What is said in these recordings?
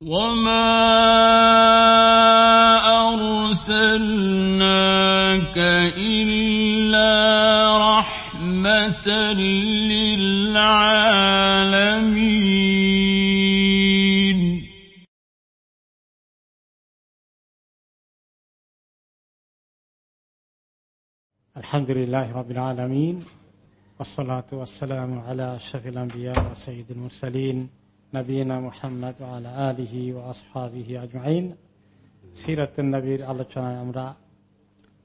وما أرسلناك إلا رحمة للعالمين الحمد لله رب العالمين والصلاة والسلام على أشرف الأنبياء وسيد المرسلين নবীনা মোহাম্মদ আলহি ও আসহাবিহি আজমাইন সিরাত নবীর আলোচনায় আমরা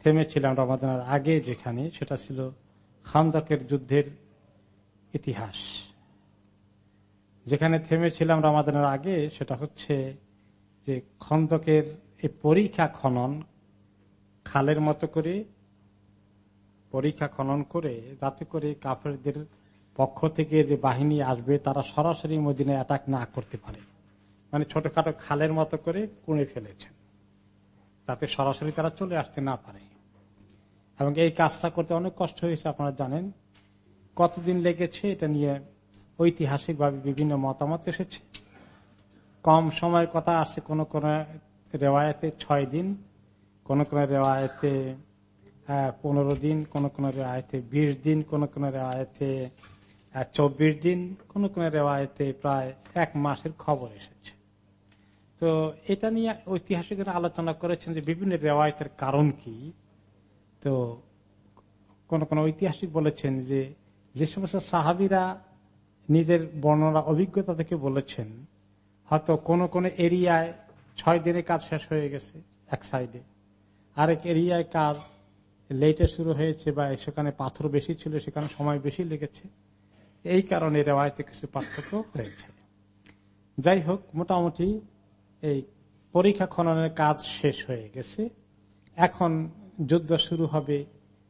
থেমেছিলাম রমাদানের আগে যেখানে, সেটা ছিল খামদকের যুদ্ধের ইতিহাস। যেখানে থেমেছিলাম রমাদানের আগে, সেটা হচ্ছে যে খন্দকের এই পরীক্ষা খনন, খালের মতো করে পরীক্ষা খনন করে, যাতে করে কাফেরদের পক্ষ থেকে যে বাহিনী আসবে, তারা সরাসরি মদিনায় অ্যাটাক না করতে পারে। মানে ছোটখাটো খালের মতো করে কুড়ে ফেলেছেন তাতে সরাসরি তারা চলে আসতে না পারে। এবং এই কাজটা করতে অনেক কষ্ট হয়েছে, আপনারা জানেন। কতদিন লেগেছে এটা নিয়ে ঐতিহাসিকভাবে বিভিন্ন মতামত এসেছে। কম সময়ের কথা আসছে, কোন কোন রেওয়ায়তে ছয় দিন, কোন কোন রেওয়ায়তে পনেরো দিন, কোন কোন রেওয়ায়তে বিশ দিন, কোন কোন রেওয়ায়তে চব্বিশ দিন কোন কোন রেওয়ায়তে প্রায় এক মাসের খবর এসেছে। তো এটা নিয়ে ঐতিহাসিকরা আলোচনা করেছেন যে বিভিন্ন রেওয়ায়তের কারণ কি। তো কোন কোন ঐতিহাসিক বলেছেন যে যে সমস্ত সাহাবিরা নিজের বর্ণনা, অভিজ্ঞতা থেকে বলেছেন, হয়তো কোন কোন এরিয়ায় ছয় দিনে কাজ শেষ হয়ে গেছে এক সাইডে। আরেক এরিয়ায় কাজ লেটে শুরু হয়েছে বা সেখানে পাথর বেশি ছিল, সেখানে সময় বেশি লেগেছে। এই কারণে রেওয়ায়তে কিছু পার্থক্য হয়েছে যাই হোক মোটামুটি এই পরীক্ষা খননের কাজ শেষ হয়ে গেছে। এখন যুদ্ধ শুরু হবে,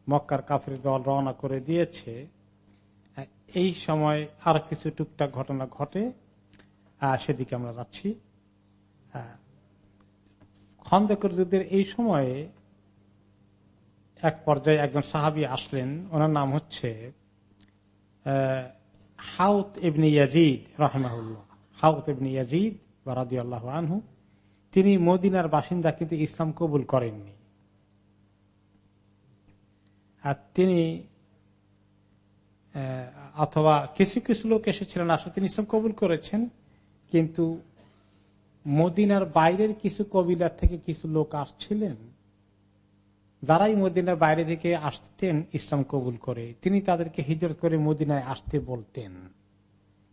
মক্কার কাফের দল রওনা করে দিয়েছে। এই সময় আর কিছু টুকটাক ঘটনা ঘটে। সেদিকে আমরা যাচ্ছি। খন্দকর যুদ্ধের এই সময়ে এক পর্যায়ে একজন সাহাবি আসলেন। ওনার নাম হচ্ছে হাউত ইবনি ইয়াজিদ রহমাউল্লাহ হাউত ইবনি ইয়াজিদ বারাদি আল্লাহ আনহু, তিনি মদিনার বাসিন্দা কিন্তু ইসলাম কবুল করেননি। আর তিনি অথবা কিছু কিছু লোক এসেছিলেন আসলে তিনি ইসলাম কবুল করেছেন, কিন্তু মদিনার বাইরের কিছু কবিলার থেকে কিছু লোক আসছিলেন যারাই মদিনার বাইরে থেকে আসতেন, ইসলাম কবুল করে, তিনি তাদেরকে হিজরত করে মদিনায় আসতে বলতেন।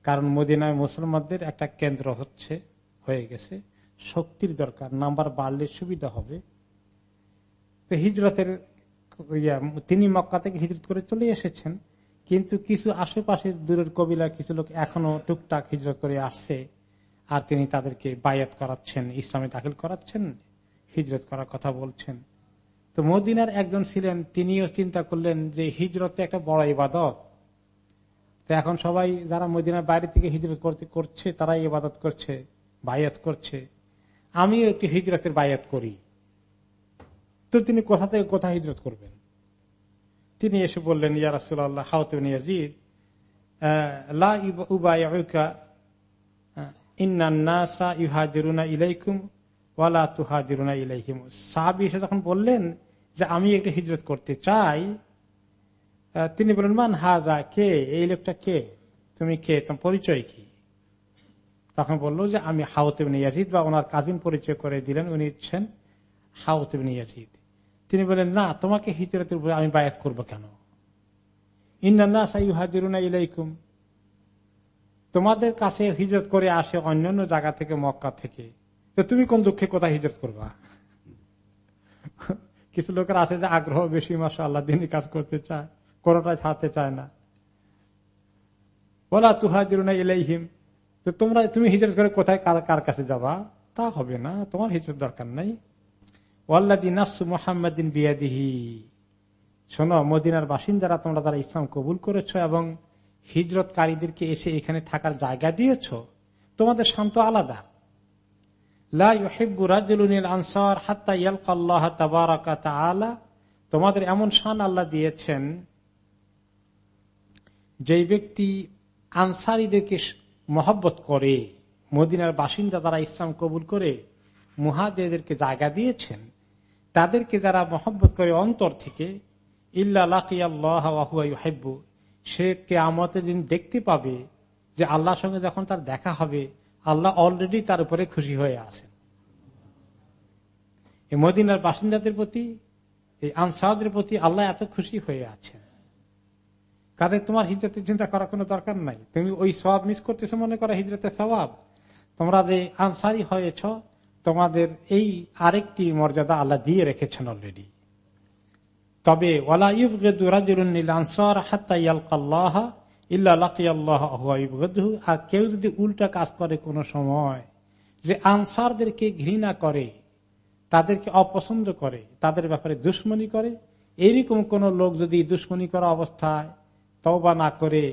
কারণ মদিনায় মুসলমানদের একটা কেন্দ্র হচ্ছে, হয়ে গেছে, শক্তির দরকার, নাম্বার বাড়লে সুবিধা হবে। তো হিজরতের তিনি মক্কা থেকে হিজরত করে চলে এসেছেন, কিন্তু কিছু আশেপাশের দূরের কবিলা, কিছু লোক এখনও টুকটাক হিজরত করে আসছে, আর তিনি তাদেরকে বায়াত করাচ্ছেন, ইসলামে দাখিল করাচ্ছেন, হিজরত করার কথা বলছেন। তো মদিনার একজন ছিলেন, তিনিও চিন্তা করলেন যে হিজরত একটা বড় ইবাদত। তো এখন সবাই যারা মদিনার বাইরে থেকে হিজরত করতে করছে তারা ইবাদত করছে, বায়াত করছে। আমিও একটি হিজরতের বায়াত করি। তো তিনি কোথা থেকে কোথায় হিজরত করবেন? তিনি এসে বললেন, ইয়া রাসুল্লাহ হাউতিন ইয়াজিদ। ইলাইকুম ওয়ালা তুহাজিরুনা ইলাইহিম। সাহাবি এসে যখন বললেন যে আমি একটা হিজরত করতে চাই তিনি বলেন মান হাদা, কে? এই লোকটা কে? তুমি কে? তোমার পরিচয় কি? তখন বলল যে, আমি হাউতেবিন ইয়াজিদ বা ওনার কাজিন পরিচয় করে দিলেন, উনি হচ্ছেন হাউতেবিন ইয়াজিদ। তিনি বলেন না, তোমাকে হিজরতের উপরে আমি বায়াত করব কেন? ইন্না ইলাইকুম। তোমাদের কাছে হিজরত করে আসে অন্যান্য জায়গা থেকে, মক্কা থেকে। তো তুমি কোন দুঃখে কোথায় হিজরত করবা? কিছু লোকের আছে যে আগ্রহ বেশি মাসা আল্লাহ দিনই কাজ করতে চায় কোনটা ছাড়তে চায় না। বলা তুহাজিরুনা ইলাইহিম, তো তোমরা, তুমি হিজরত করে কোথায়, কার কাছে যাবা? তা হবে না, তোমার হিজরত দরকার নাই। বাসিন্দারা তোমরা তারা ইসলাম কবুল করেছ এবং হিজরতকারীদেরকে এসে এখানে থাকার জায়গা দিয়েছ, তোমাদের শান্ত আলাদা। তোমাদের এমন শান আল্লাহ দিয়েছেন যে ব্যক্তি আনসারিদেরকে মহব্বত করে, মদিনার বাসিন্দা যারা ইসলাম কবুল করে মুহাদেরকে জায়গা দিয়েছেন, তাদেরকে যারা মহব্বত করে অন্তর থেকে ইল্লাহু সে কে আমাদের দিন দেখতে পাবে যে আল্লাহর সঙ্গে যখন তার দেখা হবে আল্লাহ অলরেডি তার উপরে খুশি হয়ে আছেন। মদিনার বাসিন্দাদের প্রতি, এই আনসাদের প্রতি আল্লাহ এত খুশি হয়ে আছেন। কাজে তোমার হিজরতের চিন্তা করার কোনো দরকার নাই। তুমি ওই সবাব মিস করতেছো মনে করো হিজরতের স্বভাব তোমরা যে আনসারি হয়েছ, তোমাদের এই আরেকটি মর্যাদা আল্লাহ দিয়ে রেখেছেন অলরেডি তবে আর কেউ যদি উল্টা কাজ করে কোন সময়, যে আনসারদেরকে ঘৃণা করে, তাদেরকে অপছন্দ করে, তাদের ব্যাপারে দুশ্মনী করে এইরকম কোন লোক যদি দুশ্মনী করা অবস্থায় তওবা না করে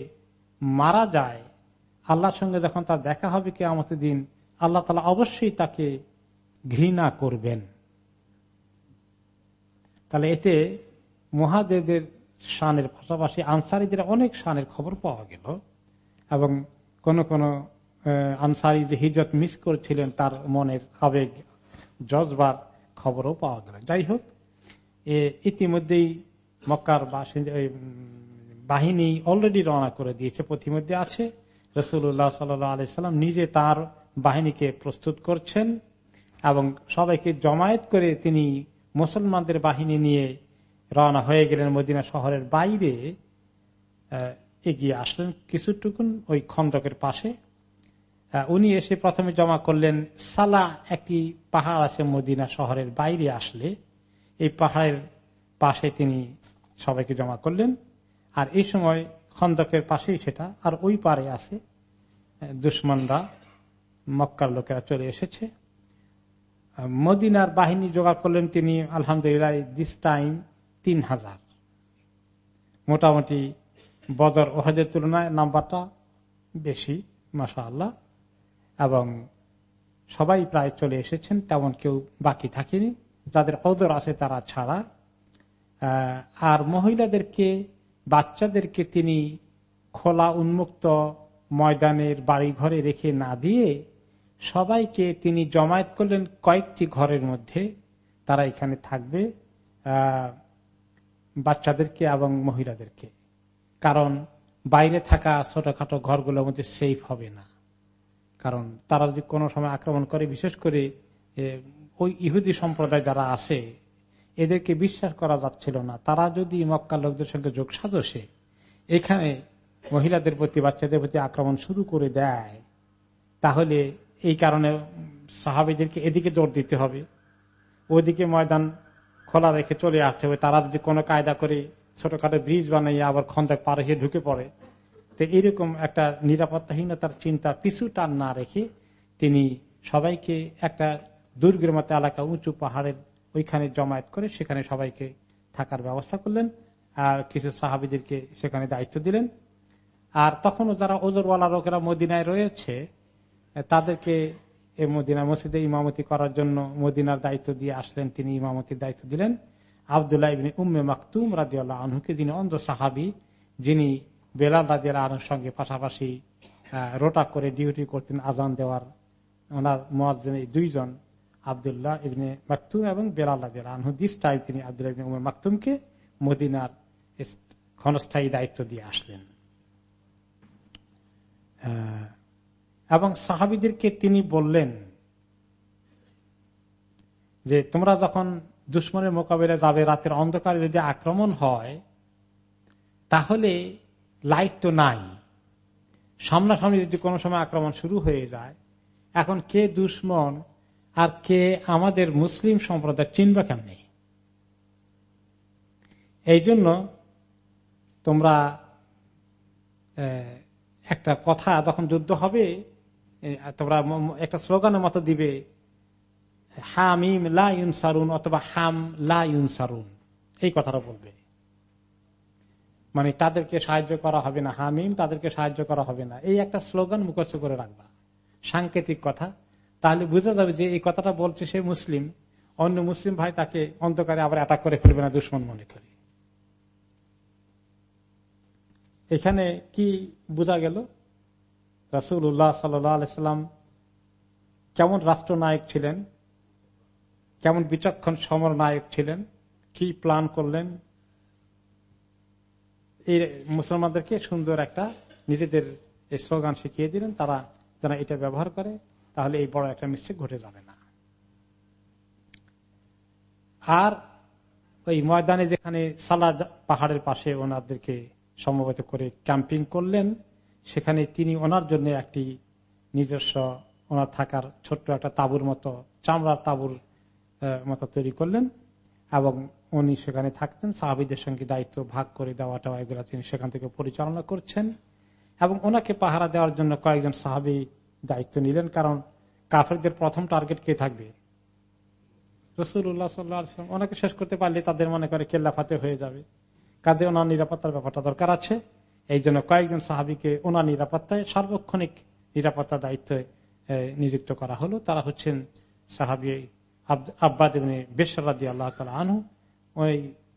মারা যায়, আল্লাহর সঙ্গে যখন তার দেখা হবে কে আমাদের দিন, আল্লাহ তালা অবশ্যই তাকে ঘৃণা করবেন। তাহলে এতে মহাদেবদের শানের পাশাপাশি আনসারিদের অনেক শানের খবর পাওয়া গেল। এবং কোন কোন আনসারি যে হিজরত মিস করেছিলেন, তার মনের আবেগ, জজবার খবরও পাওয়া গেল। যাই হোক ইতিমধ্যেই মক্কার বাহিনী অলরেডি রওনা করে দিয়েছে প্রতিমধ্যে আছে। রসুল্লাহ সাল্লাম নিজে তার বাহিনীকে প্রস্তুত করছেন এবং সবাইকে জমায়েত করে তিনি মুসলমানদের বাহিনী নিয়ে রওনা হয়ে গেলেন মদিনা শহরের বাইরে এগিয়ে আসলেন কিছুটুকুন ওই খন্দকের পাশে। উনি এসে প্রথমে জমা করলেন, সালা, একটি পাহাড় আছে মদিনা শহরের বাইরে আসলে। এই পাহাড়ের পাশে তিনি সবাইকে জমা করলেন। আর এই সময় খন্দকের পাশেই সেটা, আর ওই পারে আছে দুশ্মনরা, মক্কার লোকেরা চলে এসেছে। মদিনার বাহিনী জোগাড় করলেন তিনি, আলহামদুলিল্লাহ দিস টাইম তিন হাজার মোটামুটি বদর ওহাদের তুলনায় নাম্বারটা বেশি মাসা আল্লাহ এবং সবাই প্রায় চলে এসেছেন, তেমন কেউ বাকি থাকেনি। যাদের অদর আছে তারা ছাড়া। আর মহিলাদেরকে, বাচ্চাদেরকে তিনি খোলা উন্মুক্ত ময়দানের বাড়ি ঘরে রেখে না দিয়ে সবাইকে তিনি জমায়েত করলেন কয়েকটি ঘরের মধ্যে। তারা এখানে থাকবে। বাচ্চাদেরকে এবং মহিলাদেরকে। কারণ বাইরে থাকা ছোটখাটো ঘরগুলোর মধ্যে সেফ হবে না। কারণ তারা যদি কোনো সময় আক্রমণ করে, বিশেষ করে ওই ইহুদি সম্প্রদায় যারা আছে, এদেরকে বিশ্বাস করা যাচ্ছিল না। তারা যদি মক্কা লোকদের সঙ্গে যোগ সাজসে, এখানে মহিলাদের প্রতি, বাচ্চাদের প্রতি আক্রমণ শুরু করে দেয়, তাহলে এই কারণে সাহাবিদেরকে এদিকে দৌড় দিতে হবে। ওদিকে ময়দান খোলা রেখে চলে আসতে হবে। তারা যদি কোনো কায়দা করে ছোটখাটো ব্রিজ বানাইয়ে আবার খন্দাক পার হয়ে ঢুকে পড়ে, তো এইরকম একটা নিরাপত্তাহীনতার চিন্তা পিছু টান না রেখে তিনি সবাইকে একটা দুর্গের মতো এলাকা উঁচু পাহাড়ের ওইখানে জমায়েত করে সেখানে সবাইকে থাকার ব্যবস্থা করলেন আর কিছু সাহাবিদেরকে সেখানে দায়িত্ব দিলেন। আর তখনও যারা ওজরওয়ালা লোকেরা মদিনায় রয়েছে, তাদেরকে এই মদিনা মসজিদে ইমামতি করার জন্য মদিনার দায়িত্ব দিয়ে আসলেন, তিনি ইমামতির দায়িত্ব দিলেন। আবদুল্লাহ ইবিন উম্মে মাকতুম রাজিউল্লাহ আনহুকে, যিনি অন্ধ সাহাবি, যিনি বেলাল রাজিয়াল আনহুর সঙ্গে পাশাপাশি রোটা করে ডিউটি করতেন আজান দেওয়ার, ওনার মত দুইজন, আবদুল্লাহ ইবনে মাকতুম এবং বেলাল রাজিয়াল আনহু দিস টাইম তিনি আবদুল্লাহ ইবিন উম্মে মাকতুমকে মদিনার ক্ষণস্থায়ী দায়িত্ব দিয়ে আসলেন। এবং সাহাবিদেরকে তিনি বললেন যে, তোমরা যখন দুশ্মনের মোকাবিলা যাবে, রাতের অন্ধকারে যদি আক্রমণ হয়, তাহলে লাইট তো নাই। সামনাসামনি যদি কোনো সময় আক্রমণ শুরু হয়ে যায়, এখন কে দুশ্মন আর কে আমাদের মুসলিম সম্প্রদায় চিনবা কেমনি এই জন্য তোমরা একটা কথা যখন যুদ্ধ হবে তোমরা একটা স্লোগানের মতো দিবে, হামিম লা সারুন অথবা হাম লা সারুন এই কথাটা বলবে। মানে তাদেরকে সাহায্য করা হবে না হামিম, তাদেরকে সাহায্য করা হবে না। এই একটা স্লোগান মুখস্থ করে রাখবা। সাংকেতিক কথা। তাহলে বুঝা যাবে যে এই কথাটা বলছে সে মুসলিম। অন্য মুসলিম ভাই তাকে অন্ধকারে আবার অ্যাটাক করে ফেলবে না, দুশ্মন মনে করে। এখানে কি বোঝা গেল? রাসুল উল্লাহ সাল্লাম কেমন রাষ্ট্রনায়ক ছিলেন? কেমন বিচক্ষণ, সমর নায়ক ছিলেন? কি প্ল্যান করলেন? এই মুসলমানদেরকে সুন্দর একটা নিজেদের স্লোগান শিখিয়ে দিলেন, তারা যারা এটা ব্যবহার করে, তাহলে এই বড় একটা মিস্টেক ঘটে যাবে না। আর ওই ময়দানে যেখানে সালাদ পাহাড়ের পাশে ওনাদেরকে সমবেত করে ক্যাম্পিং করলেন সেখানে তিনি ওনার জন্য একটি নিজস্ব, ওনার থাকার ছোট্ট একটা তাবুর মতো, চামড়ার তাবুর মতো তৈরি করলেন এবং উনি সেখানে থাকতেন। সাহাবিদের সঙ্গে দায়িত্ব ভাগ করে দেওয়াটা এগুলো তিনি সেখান থেকে পরিচালনা করছেন এবং ওনাকে পাহারা দেওয়ার জন্য কয়েকজন সাহাবি দায়িত্ব নিলেন, কারণ কাফেরদের প্রথম টার্গেট কে থাকবে? রসুল্লাহ ওনাকে শেষ করতে পারলে তাদের মনে করে কেল্লাফাতে হয়ে যাবে। কাজে ওনার নিরাপত্তার ব্যাপারটা দরকার আছে। এই জন্য কয়েকজন সাহাবিকে ওনার নিরাপত্তায় সার্বক্ষণিক নিরাপত্তা দায়িত্বে নিযুক্ত করা হলো। তারা হচ্ছেন সাহাবি আব্বাদ বেসরাদি আল্লাহ তালা আনু ওই,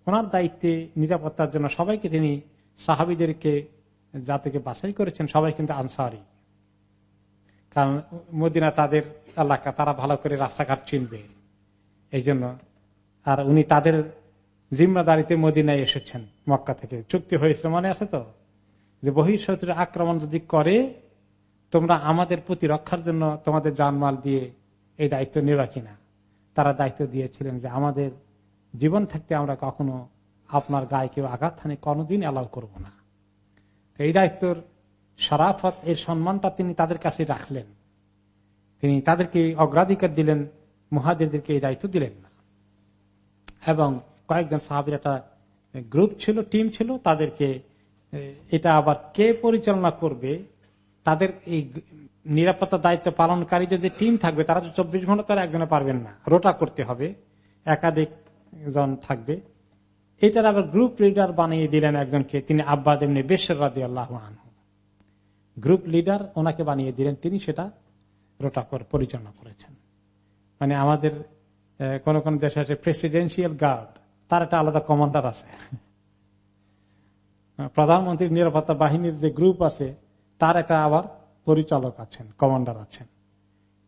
ওনার দায়িত্বে নিরাপত্তার জন্য সবাইকে তিনি সাহাবিদেরকে যা থেকে বাছাই করেছেন সবাই কিন্তু আনসারি। কারণ মদিনা তাদের এলাকা, তারা ভালো করে রাস্তাঘাট চিনবে। এই জন্য আর উনি তাদের জিম্মাদারিতে মদিনায় এসেছেন, মক্কা থেকে। চুক্তি হয়েছিল মনে আছে তো? যে বহিঃশত্রুর আক্রমণ যদি করে, তোমরা আমাদের প্রতি রক্ষার জন্য তোমাদের জানমাল দিয়ে এই দায়িত্ব নেওয়া কিনা? তারা দায়িত্ব দিয়েছিলেন যে আমাদের জীবন থাকতে আমরা কখনো আপনার গায়ে কেউ আঘাত থানে কোনোদিন অ্যালাউ করব না। এই দায়িত্বর সারাফত এর সম্মানটা তিনি তাদের কাছে রাখলেন। তিনি তাদেরকে অগ্রাধিকার দিলেন মহাদেরদেরকে এই দায়িত্ব দিলেন না। এবং কয়েকজন সাহাবির একটা গ্রুপ ছিল টিম ছিল, তাদেরকে এটা আবার কে পরিচালনা করবে? তাদের এই নিরাপত্তা দায়িত্ব পালনকারীদের যে টিম থাকবে, তারা তো চব্বিশ ঘণ্টা তারা একজনে পারবেন না। রোটা করতে হবে। একাধিক জন থাকবে। এটার আবার গ্রুপ লিডার বানিয়ে দিলেন একজনকে, তিনি আব্বা দেমনি বেশের রাদি আল্লাহ গ্রুপ লিডার ওনাকে বানিয়ে দিলেন, তিনি সেটা রোটা পরিচালনা করেছেন। মানে আমাদের কোন কোন দেশে আছে প্রেসিডেন্সিয়াল গার্ড তার একটা আলাদা কমান্ডার আছে। প্রধানমন্ত্রীর নিরাপত্তা বাহিনীর যে গ্রুপ আছে, তার একটা আবার পরিচালক আছেন, কমান্ডার আছেন।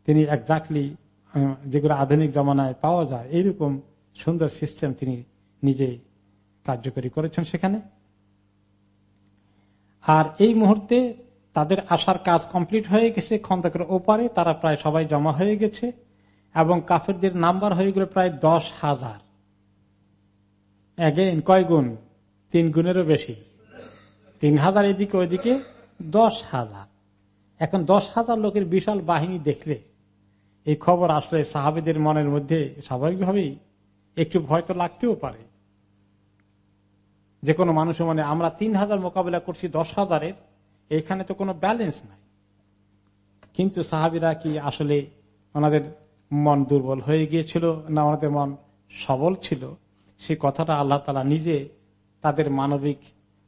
তিনি একজাক্টলি যেগুলো আধুনিক জমানায় পাওয়া যায়, এইরকম সুন্দর সিস্টেম তিনি নিজে কার্যকরী করেছেন সেখানে। আর এই মুহূর্তে তাদের আসার কাজ কমপ্লিট হয়ে গেছে, খন্দকের ওপারে, তারা প্রায় সবাই জমা হয়ে গেছে, এবং কাফেরদের নাম্বার হয়ে গেল প্রায় দশ হাজার। কয় গুণ? তিন গুণেরও বেশি। তিন হাজার এদিকে, ওইদিকে দশ হাজার। এখন দশ হাজার লোকের বিশাল বাহিনী দেখলে এই খবর আসলে সাহাবিদের মনের মধ্যে স্বাভাবিকভাবেই একটু ভয় তো লাগতেও পারে। যে কোনো মানুষের মনে, আমরা তিন হাজার মোকাবিলা করছি দশ হাজারের, এখানে তো কোনো ব্যালেন্স নাই। কিন্তু সাহাবিরা কি আসলে ওনাদের মন দুর্বল হয়ে গিয়েছিল না ওনাদের মন সবল ছিল? সে কথাটা আল্লাহ তালা নিজে তাদের মানবিক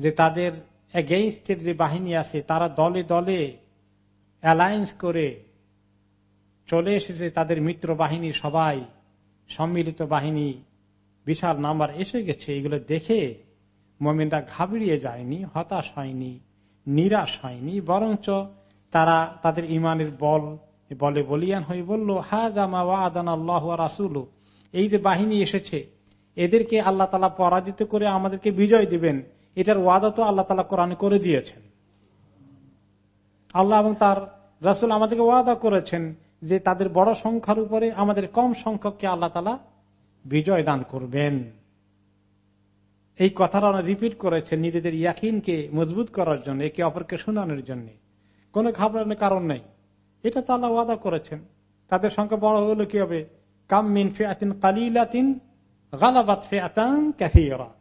যে তাদের এগেইনস্টের যে বাহিনী আছে, তারা দলে দলে অ্যালায়েন্স করে চলে এসেছে তাদের মিত্র বাহিনী সবাই। সম্মিলিত বাহিনী, বিশাল নাম্বার এসে গেছে। এগুলো দেখে মোমেনরা ঘাবড়িয়ে যায়নি, হতাশ হয়নি, নিরাশ হয়নি, বরঞ্চ তারা তাদের ইমানের বল, বলে বলিয়ান হয়ে বলল গামা আদান আল্লাহ রাসুল এই যে বাহিনী এসেছে, এদেরকে আল্লাহ তালা পরাজিত করে আমাদেরকে বিজয় দিবেন। এটার ওয়াদা তো আল্লাহ তালা কোরআনে করে দিয়েছেন। আল্লাহ এবং তার রাসুল আমাদেরকে ওয়াদা করেছেন যে তাদের বড় সংখ্যার উপরে আমাদের কম সংখ্যককে আল্লাহ তালা বিজয় দান করবেন। এই কথাটা রিপিট করেছেন নিজেদের ইয়াকিনকে মজবুত করার জন্য, একে অপরকে শোনানোর জন্য। কোনো ঘাবড়ানোর কারণ নেই। এটা তো আল্লাহ ওয়াদা করেছেন। তাদের সংখ্যা বড় হলো কি হবে কাম মিন ফেআতিন কালিলাতিন গালাবাত ফেআতান ক্যাথিয়রা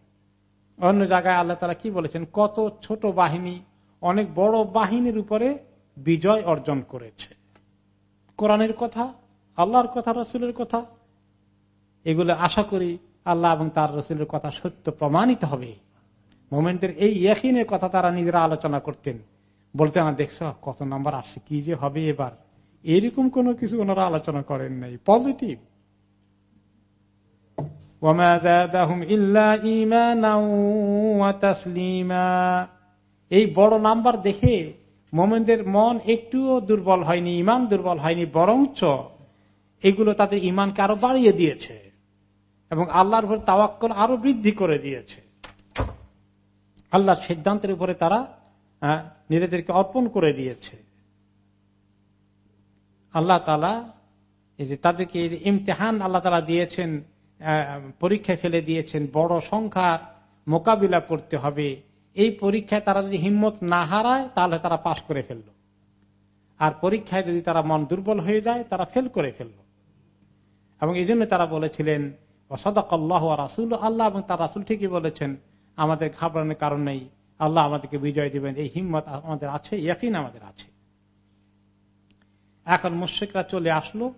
অন্য জায়গায় আল্লাহ তালা কি বলেছেন? কত ছোট বাহিনী, অনেক বড় বাহিনীর উপরে বিজয় অর্জন করেছে। কোরআনের কথা, আল্লাহর কথা, রসুলের কথা, এগুলো আশা করি আল্লাহ এবং তার রসুলের কথা সত্য প্রমাণিত হবে। মোমেন্টের এই ইয়াকিনের কথা তারা নিজেরা আলোচনা করতেন। বলতে না দেখছ কত নাম্বার আসছে, কি যে হবে এবার? এরকম কোনো কিছু ওনারা আলোচনা করেন নাই। পজিটিভ। এই বড় নাম্বার দেখে মোমেনদের মন একটুও দুর্বল হয়নি ইমান দুর্বল হয়নি, বরঞ্চ এগুলো তাদের ইমানকে আরও বাড়িয়ে দিয়েছে এবং আল্লাহর উপর তাওয়াক্কল আরও বৃদ্ধি করে দিয়েছে। আল্লাহর সিদ্ধান্তের উপরে তারা নিজেদেরকে অর্পণ করে দিয়েছে। আল্লাহ তালা এই যে তাদেরকে ইমতেহান আল্লাহ তালা দিয়েছেন পরীক্ষায় ফেলে দিয়েছেন, বড় সংখ্যার মোকাবিলা করতে হবে। এই পরীক্ষায় তারা যদি হিম্মত না হারায়, তাহলে তারা পাশ করে ফেলল। আর পরীক্ষায় যদি তারা মন দুর্বল হয়ে যায়, তারা ফেল করে ফেলল। এবং এই জন্য তারা বলেছিলেন অসদাক আল্লাহ রাসুল আল্লাহ এবং তার রাসুল ঠিকই বলেছেন, আমাদের ঘাবড়ানোর কারণ নেই। আল্লাহ আমাদেরকে বিজয় দিবেন। এই হিম্মত আমাদের আছে একই আমাদের আছে। এখন মুশ্রিকরা চলে আসলো,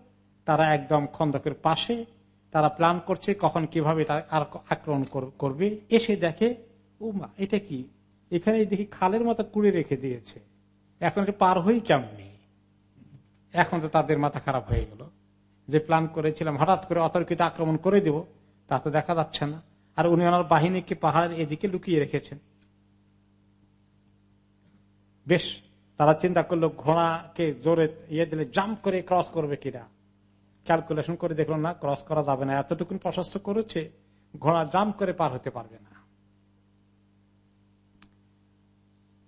তারা একদম খন্দকের পাশে। তারা প্ল্যান করছে কখন কীভাবে আর আক্রমণ করবে। এসে দেখে উমা এটা কি? এখানে দেখি খালের মতো কুড়ে রেখে দিয়েছে। এখন পার হই কেমনি? এখন তো তাদের মাথা খারাপ হয়ে গেল। যে প্ল্যান করেছিলাম, হঠাৎ করে অতর্কিত আক্রমণ করে দেব, তা তো দেখা যাচ্ছে না। আর উনি ওনার বাহিনীকে পাহাড়ের এদিকে লুকিয়ে রেখেছেন। বেশ, তারা চিন্তা করল, ঘোড়াকে জোরে ইয়ে দিলে, জাম্প করে ক্রস করবে কিনা? ক্যালকুলেশন করে দেখল না ক্রস করা যাবে না। এতটুকু প্রশস্ত করেছে, ঘোড়া জাম্প করে পার হতে পারবে না।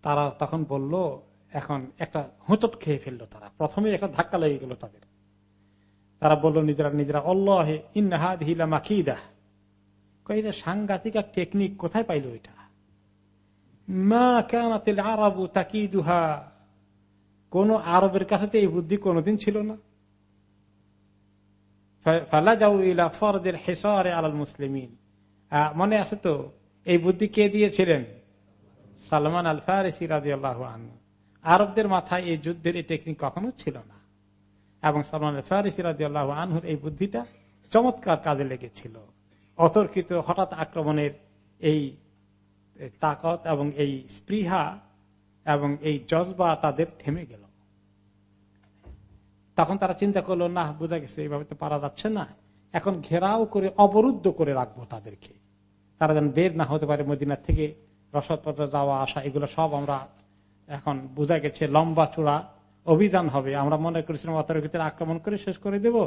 তারা তখন বলল, এখন একটা হোঁচট খেয়ে ফেলল তারা। প্রথমে একটা ধাক্কা লেগে গেল তাদের। তারা বলল নিজেরা নিজেরা অল্লাহে ইন্নাহাদ হিলা মাকিদা। এটা সাংঘাতিক এক টেকনিক কোথায় পাইল এটা? মা কেন আরবু তাকিদুহা। কোন আরবের কাছে এই বুদ্ধি কোনদিন ছিল না ফালা যাও ইলা ফরদের হেসারে আলাল মুসলিমিন। মনে আছে তো? এই বুদ্ধি কে দিয়েছিলেন? সালমান আল ফারিসি রাজি আল্লাহ আরবদের মাথায় এই যুদ্ধের এই টেকনিক কখনো ছিল না। এবং সালমান আল ফারিসি রাজি আল্লাহ আনহুর এই বুদ্ধিটা চমৎকার কাজে লেগেছিল। অতর্কিত হঠাৎ আক্রমণের এই তাকত এবং এই স্পৃহা এবং এই জজবা তাদের থেমে গেল। তখন তারা চিন্তা করল না বোঝা গেছে, এইভাবে তো পারা যাচ্ছে না। এখন ঘেরাও করে, অবরুদ্ধ করে রাখব তাদেরকে। তারা যেন বের না হতে পারে মদিনার থেকে। রসদপত্র যাওয়া, আসা, এগুলো সব আমরা এখন বোঝা গেছে, লম্বা চূড়া অভিযান হবে। আমরা মনে করেছিলাম অতর ভিতরে আক্রমণ করে শেষ করে দেব।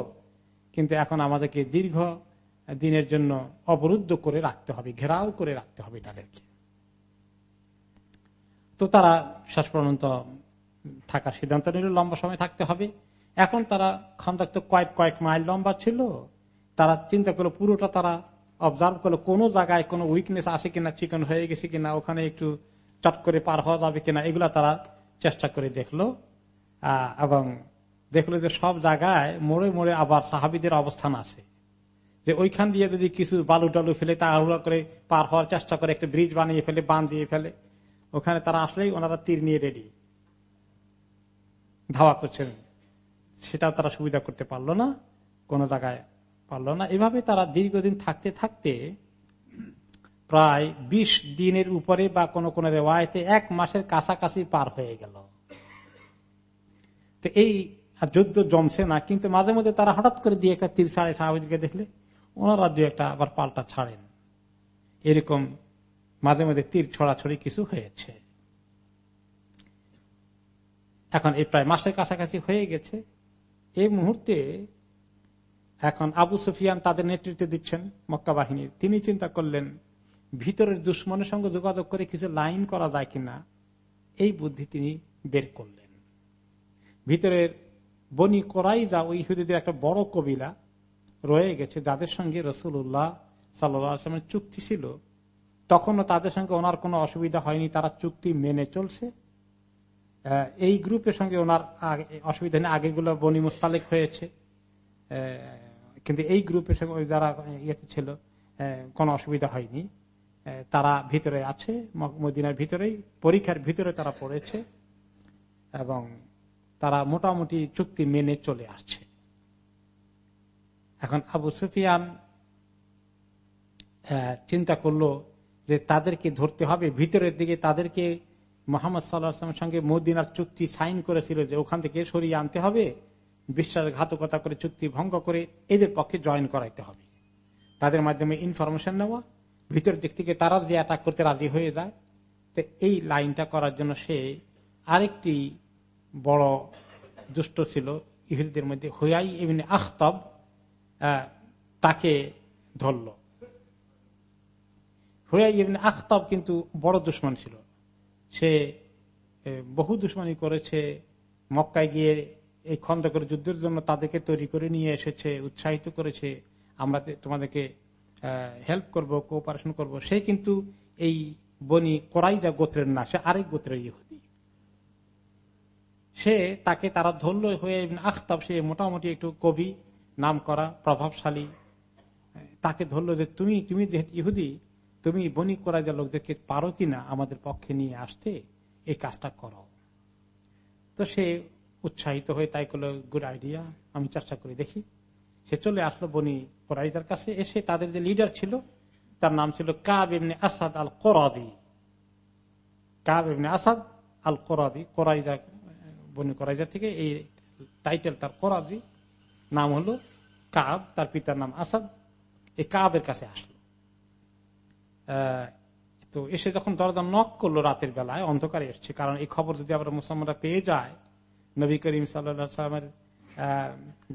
কিন্তু এখন আমাদেরকে দীর্ঘ দিনের জন্য অবরুদ্ধ করে রাখতে হবে, ঘেরাও করে রাখতে হবে তাদেরকে। তো তারা শেষ পর্যন্ত থাকার সিদ্ধান্ত নিল, লম্বা সময় থাকতে হবে। এখন তারা খন্দাক তো কয়েক কয়েক মাইল লম্বা ছিল। তারা চিন্তা করল, পুরোটা তারা অবজার্ভ করল, কোন জায়গায় কোনো উইকনেস আছে কিনা চিকন হয়ে গেছে কিনা, ওখানে একটু চট করে পার হওয়া যাবে কিনা, এগুলা তারা চেষ্টা করে দেখল। এবং দেখল যে সব জায়গায় মোড়ে মোড়ে আবার সাহাবিদের অবস্থান আছে। যে ওইখান দিয়ে যদি কিছু বালু টালু ফেলে, তাড়াহুড়া করে পার হওয়ার চেষ্টা করে, একটা ব্রিজ বানিয়ে ফেলে বান দিয়ে ফেলে, ওখানে তারা আসলেই ওনারা তীর নিয়ে রেডি ধাওয়া করছেন। সেটাও তারা সুবিধা করতে পারল না, কোন জায়গায় পারল না। এভাবে তারা দীর্ঘদিন থাকতে থাকতে প্রায় ২০ দিনের উপরে বা কোন কোন রেওয়ায়তে এক মাসের কাছাকাছি পার হয়ে গেল। তো এই যুদ্ধ জমছে না, কিন্তু মাঝে মধ্যে তারা হঠাৎ করে দিয়ে একটা তীর ছাড়ে সাহাবিদকে দেখলে, ওনারা দু একটা আবার পাল্টা ছাড়েন। এরকম মাঝে মধ্যে তীর ছড়াছড়ি কিছু হয়েছে। এখন এই প্রায় মাসের কাছাকাছি হয়ে গেছে। এই মুহূর্তে এখন আবু সুফিয়ান তাদের নেতৃত্ব দিচ্ছেন মক্কা বাহিনীর। তিনি চিন্তা করলেন, ভিতরের দুশ্মনের সঙ্গে যোগাযোগ করে কিছু লাইন করা যায় কিনা? এই বুদ্ধি তিনি বের করলেন। ভিতরের বনি করাই যা ওই ইহুদিদের একটা বড় কবিলা রয়ে গেছে, যাদের সঙ্গে রসুল রসুল্লাহ সাল্লামের চুক্তি ছিল। তখনও তাদের সঙ্গে ওনার কোনো অসুবিধা হয়নি, তারা চুক্তি মেনে চলছে। এই গ্রুপের সঙ্গে ওনার অসুবিধা নেই আগেগুলো বনি মুস্তালেক হয়েছে। কিন্তু এই গ্রুপের সঙ্গে যারা ইয়েতে ছিল কোনো অসুবিধা হয়নি। তারা ভিতরে আছে মদিনার ভিতরেই, পরীক্ষার ভিতরে তারা পড়েছে এবং তারা মোটামুটি চুক্তি মেনে চলে আসছে। এখন আবু সুফিয়ান চিন্তা করল যে তাদেরকে ধরতে হবে, ভিতরের দিকে তাদেরকে মোহাম্মদ সাল্লাহামের সঙ্গে মদিনার চুক্তি সাইন করেছিল যে ওখান থেকে সরিয়ে আনতে হবে, বিশ্বাসঘাতকতা করে চুক্তি ভঙ্গ করে এদের পক্ষে জয়েন করাইতে হবে। তাদের মাধ্যমে ইনফরমেশন নেওয়া, ভিতরের দিক থেকে তারা যদি অ্যাটাক করতে রাজি হয়ে যায়, তো এই লাইনটা করার জন্য সে আরেকটি বড় দুষ্ট ছিল, ইহুদিদের মধ্যে হুয়াই এমনি আখতব তাকে ধরল। হুয়াই এমনি আখতব কিন্তু বড় দুশ্মন ছিল। সে বহু দুশ্মনী করেছে, মক্কায় গিয়ে এই খন্দকের যুদ্ধের জন্য তাদেরকে তৈরি করে নিয়ে এসেছে, উৎসাহিত করেছে, আমরা তোমাদেরকে হেল্প করব কোঅপারেশন করব। সে কিন্তু এই বনি কোরাইজা গোত্রের না, সে আরেক গোত্রের ইহুদি। সে তাকে তারা ধরল হয়ে আখতাব, সে মোটামুটি একটু কবি নাম করা প্রভাবশালী তাকে ধরলো যে, তুমি তুমি যেহেতু ইহুদি তুমি বনি কোরাইজা লোকদেরকে পারো কিনা আমাদের পক্ষে নিয়ে আসতে, এই কাজটা করো। তো সে উৎসাহিত হয়ে তাই করল গুড আইডিয়া আমি চেষ্টা করে দেখি। সে চলে আসলো বনি কোরাইজার কাছে, এসে তাদের যে লিডার ছিল, তার নাম ছিল কাব এমনি আসাদ আল কোরাদি কাব এমনি আসাদ আল কোরাদি কোরাইজা বনি কোরাইজা থেকে এই টাইটেল তার কোরাজি, নাম হলো কাব, তার পিতার নাম আসাদ, এই কাবের কাছে আসলো। তো এসে যখন দরজা নক করল রাতের বেলায়, অন্ধকারে এসছে। কারণ এই খবর যদি আমরা মুসলমানরা পেয়ে যায়, নবী করিম সাল্লামের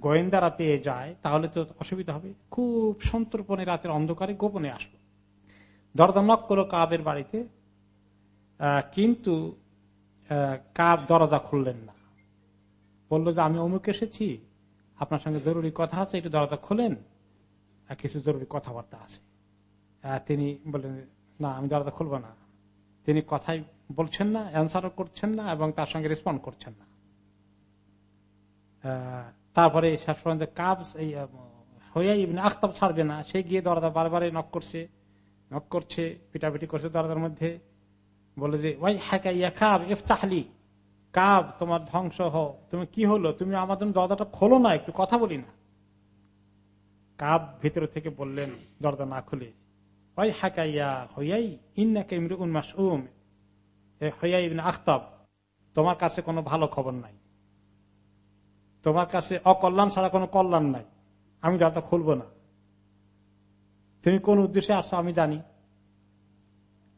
গোয়েন্দারা পেয়ে যায়, তাহলে তো অসুবিধা হবে। খুব সন্তর্পণে রাতের অন্ধকারে গোপনে আসলো। দরজা নক করল কাবের বাড়িতে কিন্তু কাব দরজা খুললেন না। বলল যে, আমি অমুক এসেছি, আপনার সঙ্গে জরুরি কথা আছে, একটু দরজা খোলেন কিছু জরুরি কথাবার্তা আছে। তিনি বললেন, না, আমি দরজা খুলবো না। তিনি কথাই বলছেন না অ্যান্সারও করছেন না এবং তার সঙ্গে রেসপন্ড করছেন না। তারপরে শেষ পর্যন্ত কাবস এই হইয়াই আখতাব ছাড়বে না। সে গিয়ে দরজা বারবার নক করছে নক করছে, পিটাপিটি করছে দরজার মধ্যে। বলে যে ওই হ্যাকা ইয়া কাব ইফতাহলি কাব, তোমার ধ্বংস হ। তুমি কি হলো? তুমি আমাদের দরজাটা খোলো না, একটু কথা বলি না। কাব ভিতর থেকে বললেন, দরজা না খুলে। আখতাব তোমার কাছে কোনো ভালো খবর নাই। তোমার কাছে অকল্যাণ ছাড়া কোনো কল্যাণ নাই। আমি দরজা খুলবো না। তুমি কোন উদ্দেশ্যে আসছো আমি জানি।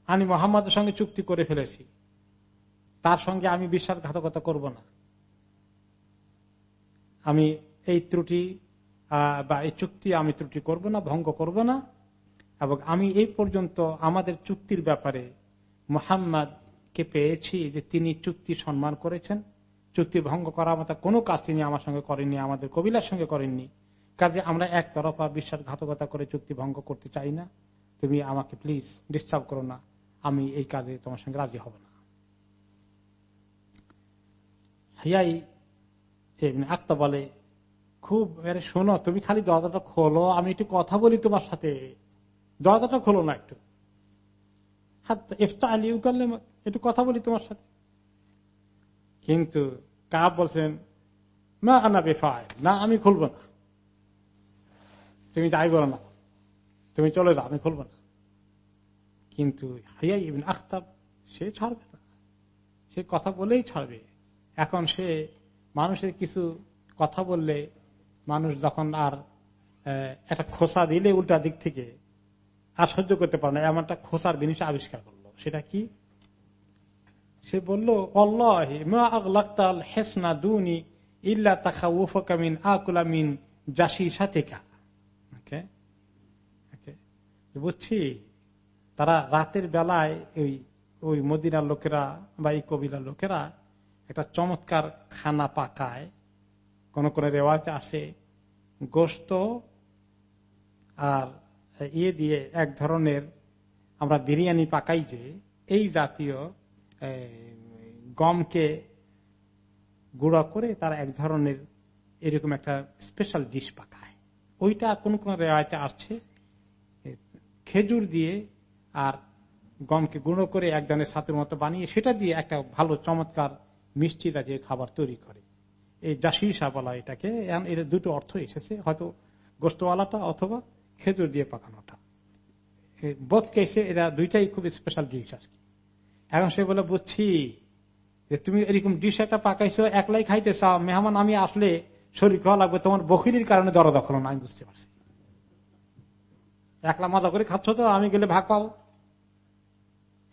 আমি মোহাম্মদের সঙ্গে চুক্তি করে ফেলেছি। তার সঙ্গে আমি বিশ্বাসঘাতকতা করব না। আমি এই ত্রুটি বা এই চুক্তি আমি ত্রুটি করব না, ভঙ্গ করব না। এবং আমি এই পর্যন্ত আমাদের চুক্তির ব্যাপারে মোহাম্মদকে পেয়েছি যে তিনি চুক্তি সম্মান করেছেন, চুক্তি ভঙ্গ করার মতো কোনো কাজ তিনি আমার সঙ্গে করেননি, আমাদের কবিলার সঙ্গে করেননি। কাজে আমরা একতরফা বিশ্বাসঘাতকতা করে চুক্তি ভঙ্গ করতে চাই না। তুমি আমাকে প্লিজ ডিস্টার্ব করো না। আমি এই কাজে তোমার সঙ্গে রাজি হব না। হিয়াই আক্তা বলে, খুব শোনো, তুমি খালি দরজাটা খোলো, আমি একটু কথা বলি তোমার সাথে। দরজাটা খোলো না একটু। একটু কথা বলি তোমার সাথে। কিন্তু কাব বলছেন না আনা বেফায় না আমি খুলবো না। তুমি যাই বলো না, তুমি চলে যাও, আমি খুলবো না। কিন্তু হাইয়া ইবিন আখতাব, সে ছাড়বে না। সে কথা বলেই ছাড়বে। এখন সে মানুষের কিছু কথা বললে মানুষ যখন আর একটা খোসা দিলে উল্টা দিক থেকে আর সহ্য করতে পারে না এমন একটা খোসার জিনিস আবিষ্কার করল। সেটা কি? সে বলল দুনি ইল্লা বুঝছি, তারা রাতের বেলায় ওই ওই মদিনার লোকেরা বা এই কবিলার লোকেরা একটা চমৎকার খানা পাকায়। কোন কোন রেওয়াজ আছে গোস্ত আর ইয়ে দিয়ে এক ধরনের আমরা বিরিয়ানি পাকাই যে, এই জাতীয় গমকে গুঁড়া করে তারা এক ধরনের এরকম একটা স্পেশাল ডিশ পাকায়। ওইটা কোন কোন রেওয়ায়তে আসছে খেজুর দিয়ে আর গমকে গুঁড়ো করে এক ধরনের সাতের মতো বানিয়ে সেটা দিয়ে একটা ভালো চমৎকার মিষ্টি জাতীয় খাবার তৈরি করে। এই জাসিসা বলা এটাকে, এর দুটো অর্থ এসেছে, হয়তো গোস্তওয়ালাটা অথবা খেজুর দিয়ে পাকানোটা বোধ কেসে এরা দুইটাই খুব স্পেশাল ডিশ আর কি এখন সে বলে, বুঝছি যে তুমি এরকম ডিশ একটা পাকাইছো, একলাই খাইতে চাও, মেহমান আমি আসলে শরীর খাওয়া লাগবে, তোমার বকিরির কারণে দর দখল না। আমি বুঝতে পারছি। একলা মজা করে খাচ্ছ তো, আমি গেলে ভাগ পাবো।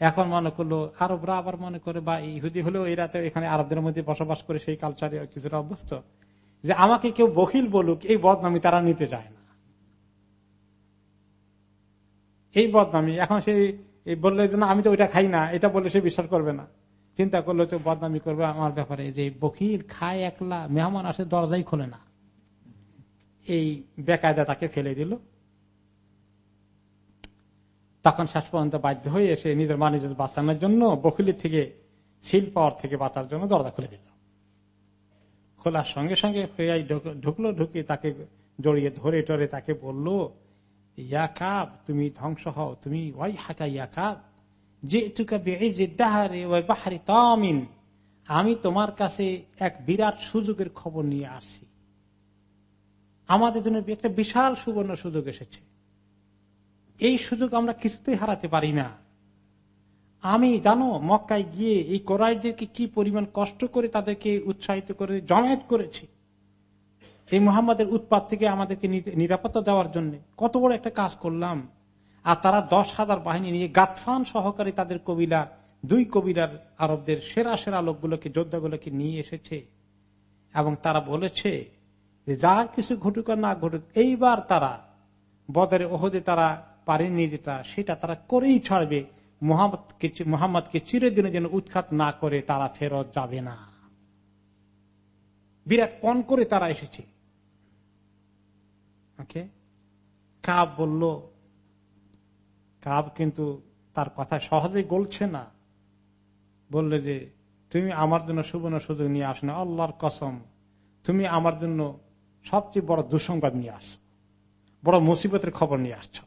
এখন মনে করল, আরবরা আবার মনে করে, বা ইহুদি হলেও এরা তো এখানে আরবদের মধ্যে বসবাস করে, সেই কালচারে কিছুটা অভ্যস্ত। যে আমাকে কেউ বকিল বলুক, এই বদনামি তারা নিতে চায় না। এই বদনামি, এখন সে বললে যে আমি তো ওইটা খাই না। এটা বললে সে বিশ্বাস করবে না। চিন্তা করলে তো বদনামি করবে আমার ব্যাপারে যে, বকিল খায় একলা, মেহমান আসে দরজাই খোলে না। এই বেকায়দা তাকে ফেলে দিল। তখন শেষ পর্যন্ত বাধ্য হয়ে এসে নিজের মানুষ বাঁচানোর জন্য বকিলের থেকে শিল পাওয়ার থেকে বাঁচার জন্য দরজা খুলে দিল। খোলার সঙ্গে সঙ্গে ঢুকলো, ঢুকে তাকে জড়িয়ে ধরে টরে তাকে বলল ইয়া কাব তুমি ধ্বংস হও তুমি ওয়াই হাকা ইয়া কাব যে বাহারি তামিন আমি তোমার কাছে এক বিরাট সুযোগের খবর নিয়ে আসছি। আমাদের জন্য একটা বিশাল সুবর্ণ সুযোগ এসেছে। এই সুযোগ আমরা কিছুতেই হারাতে পারি না। আমি জানো মক্কায় গিয়ে এই কোরআদেরকে কি পরিমাণ কষ্ট করে তাদেরকে উৎসাহিত করে জমায়েত করেছি। এই মোহাম্মদের উৎপাদ থেকে আমাদেরকে নিরাপত্তা দেওয়ার জন্য কত বড় একটা কাজ করলাম। আর তারা দশ হাজার বাহিনী নিয়ে গাতফান সহকারে তাদের কবিলার দুই কবিরার আরবদের সেরা সেরা লোকগুলোকে, যোদ্ধাগুলোকে নিয়ে এসেছে। এবং তারা বলেছে যে যা কিছু ঘটুক আর না ঘটুক, এইবার তারা বদরে ওহদে তারা পারেনি যেটা সেটা তারা করেই ছাড়বে। মোহাম্মদকে মোহাম্মদকে চিরদিনের জন্য উৎখাত না করে তারা ফেরত যাবে না। বিরাট পণ করে তারা এসেছে। ওকে? কাব বলল, কাব কিন্তু তার কথা সহজে গলছে না। বললে যে, তুমি আমার জন্য সুবর্ণ সুযোগ নিয়ে আসো না, আল্লাহর কসম। তুমি আমার জন্য সবচেয়ে বড় দুঃসংবাদ নিয়ে আসো, বড় মুসিবতের খবর নিয়ে আসছ।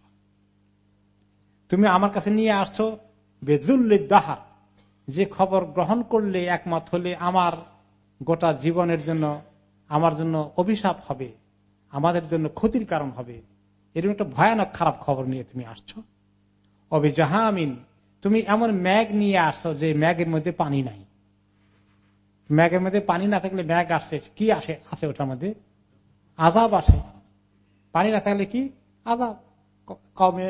তুমি আমার কাছে নিয়ে আসছো বেজুল্লাহা যে খবর গ্রহণ করলে একমত হলে আমার গোটা জীবনের জন্য, আমার জন্য অভিশাপ হবে। আমাদের জন্য ক্ষতির কারণ হবে। এরকম একটা ভয়ানক খারাপ খবর নিয়ে তুমি আসছো। অবে জাহামিন তুমি এমন ম্যাগ নিয়ে আসছো যে ম্যাগের মধ্যে পানি নাই। ম্যাগের মধ্যে পানি না থাকলে ম্যাগ আসছে, কি আসে আসে ওটার মধ্যে? আজাব আসে। পানি না থাকলে কি? আজাব। কমে,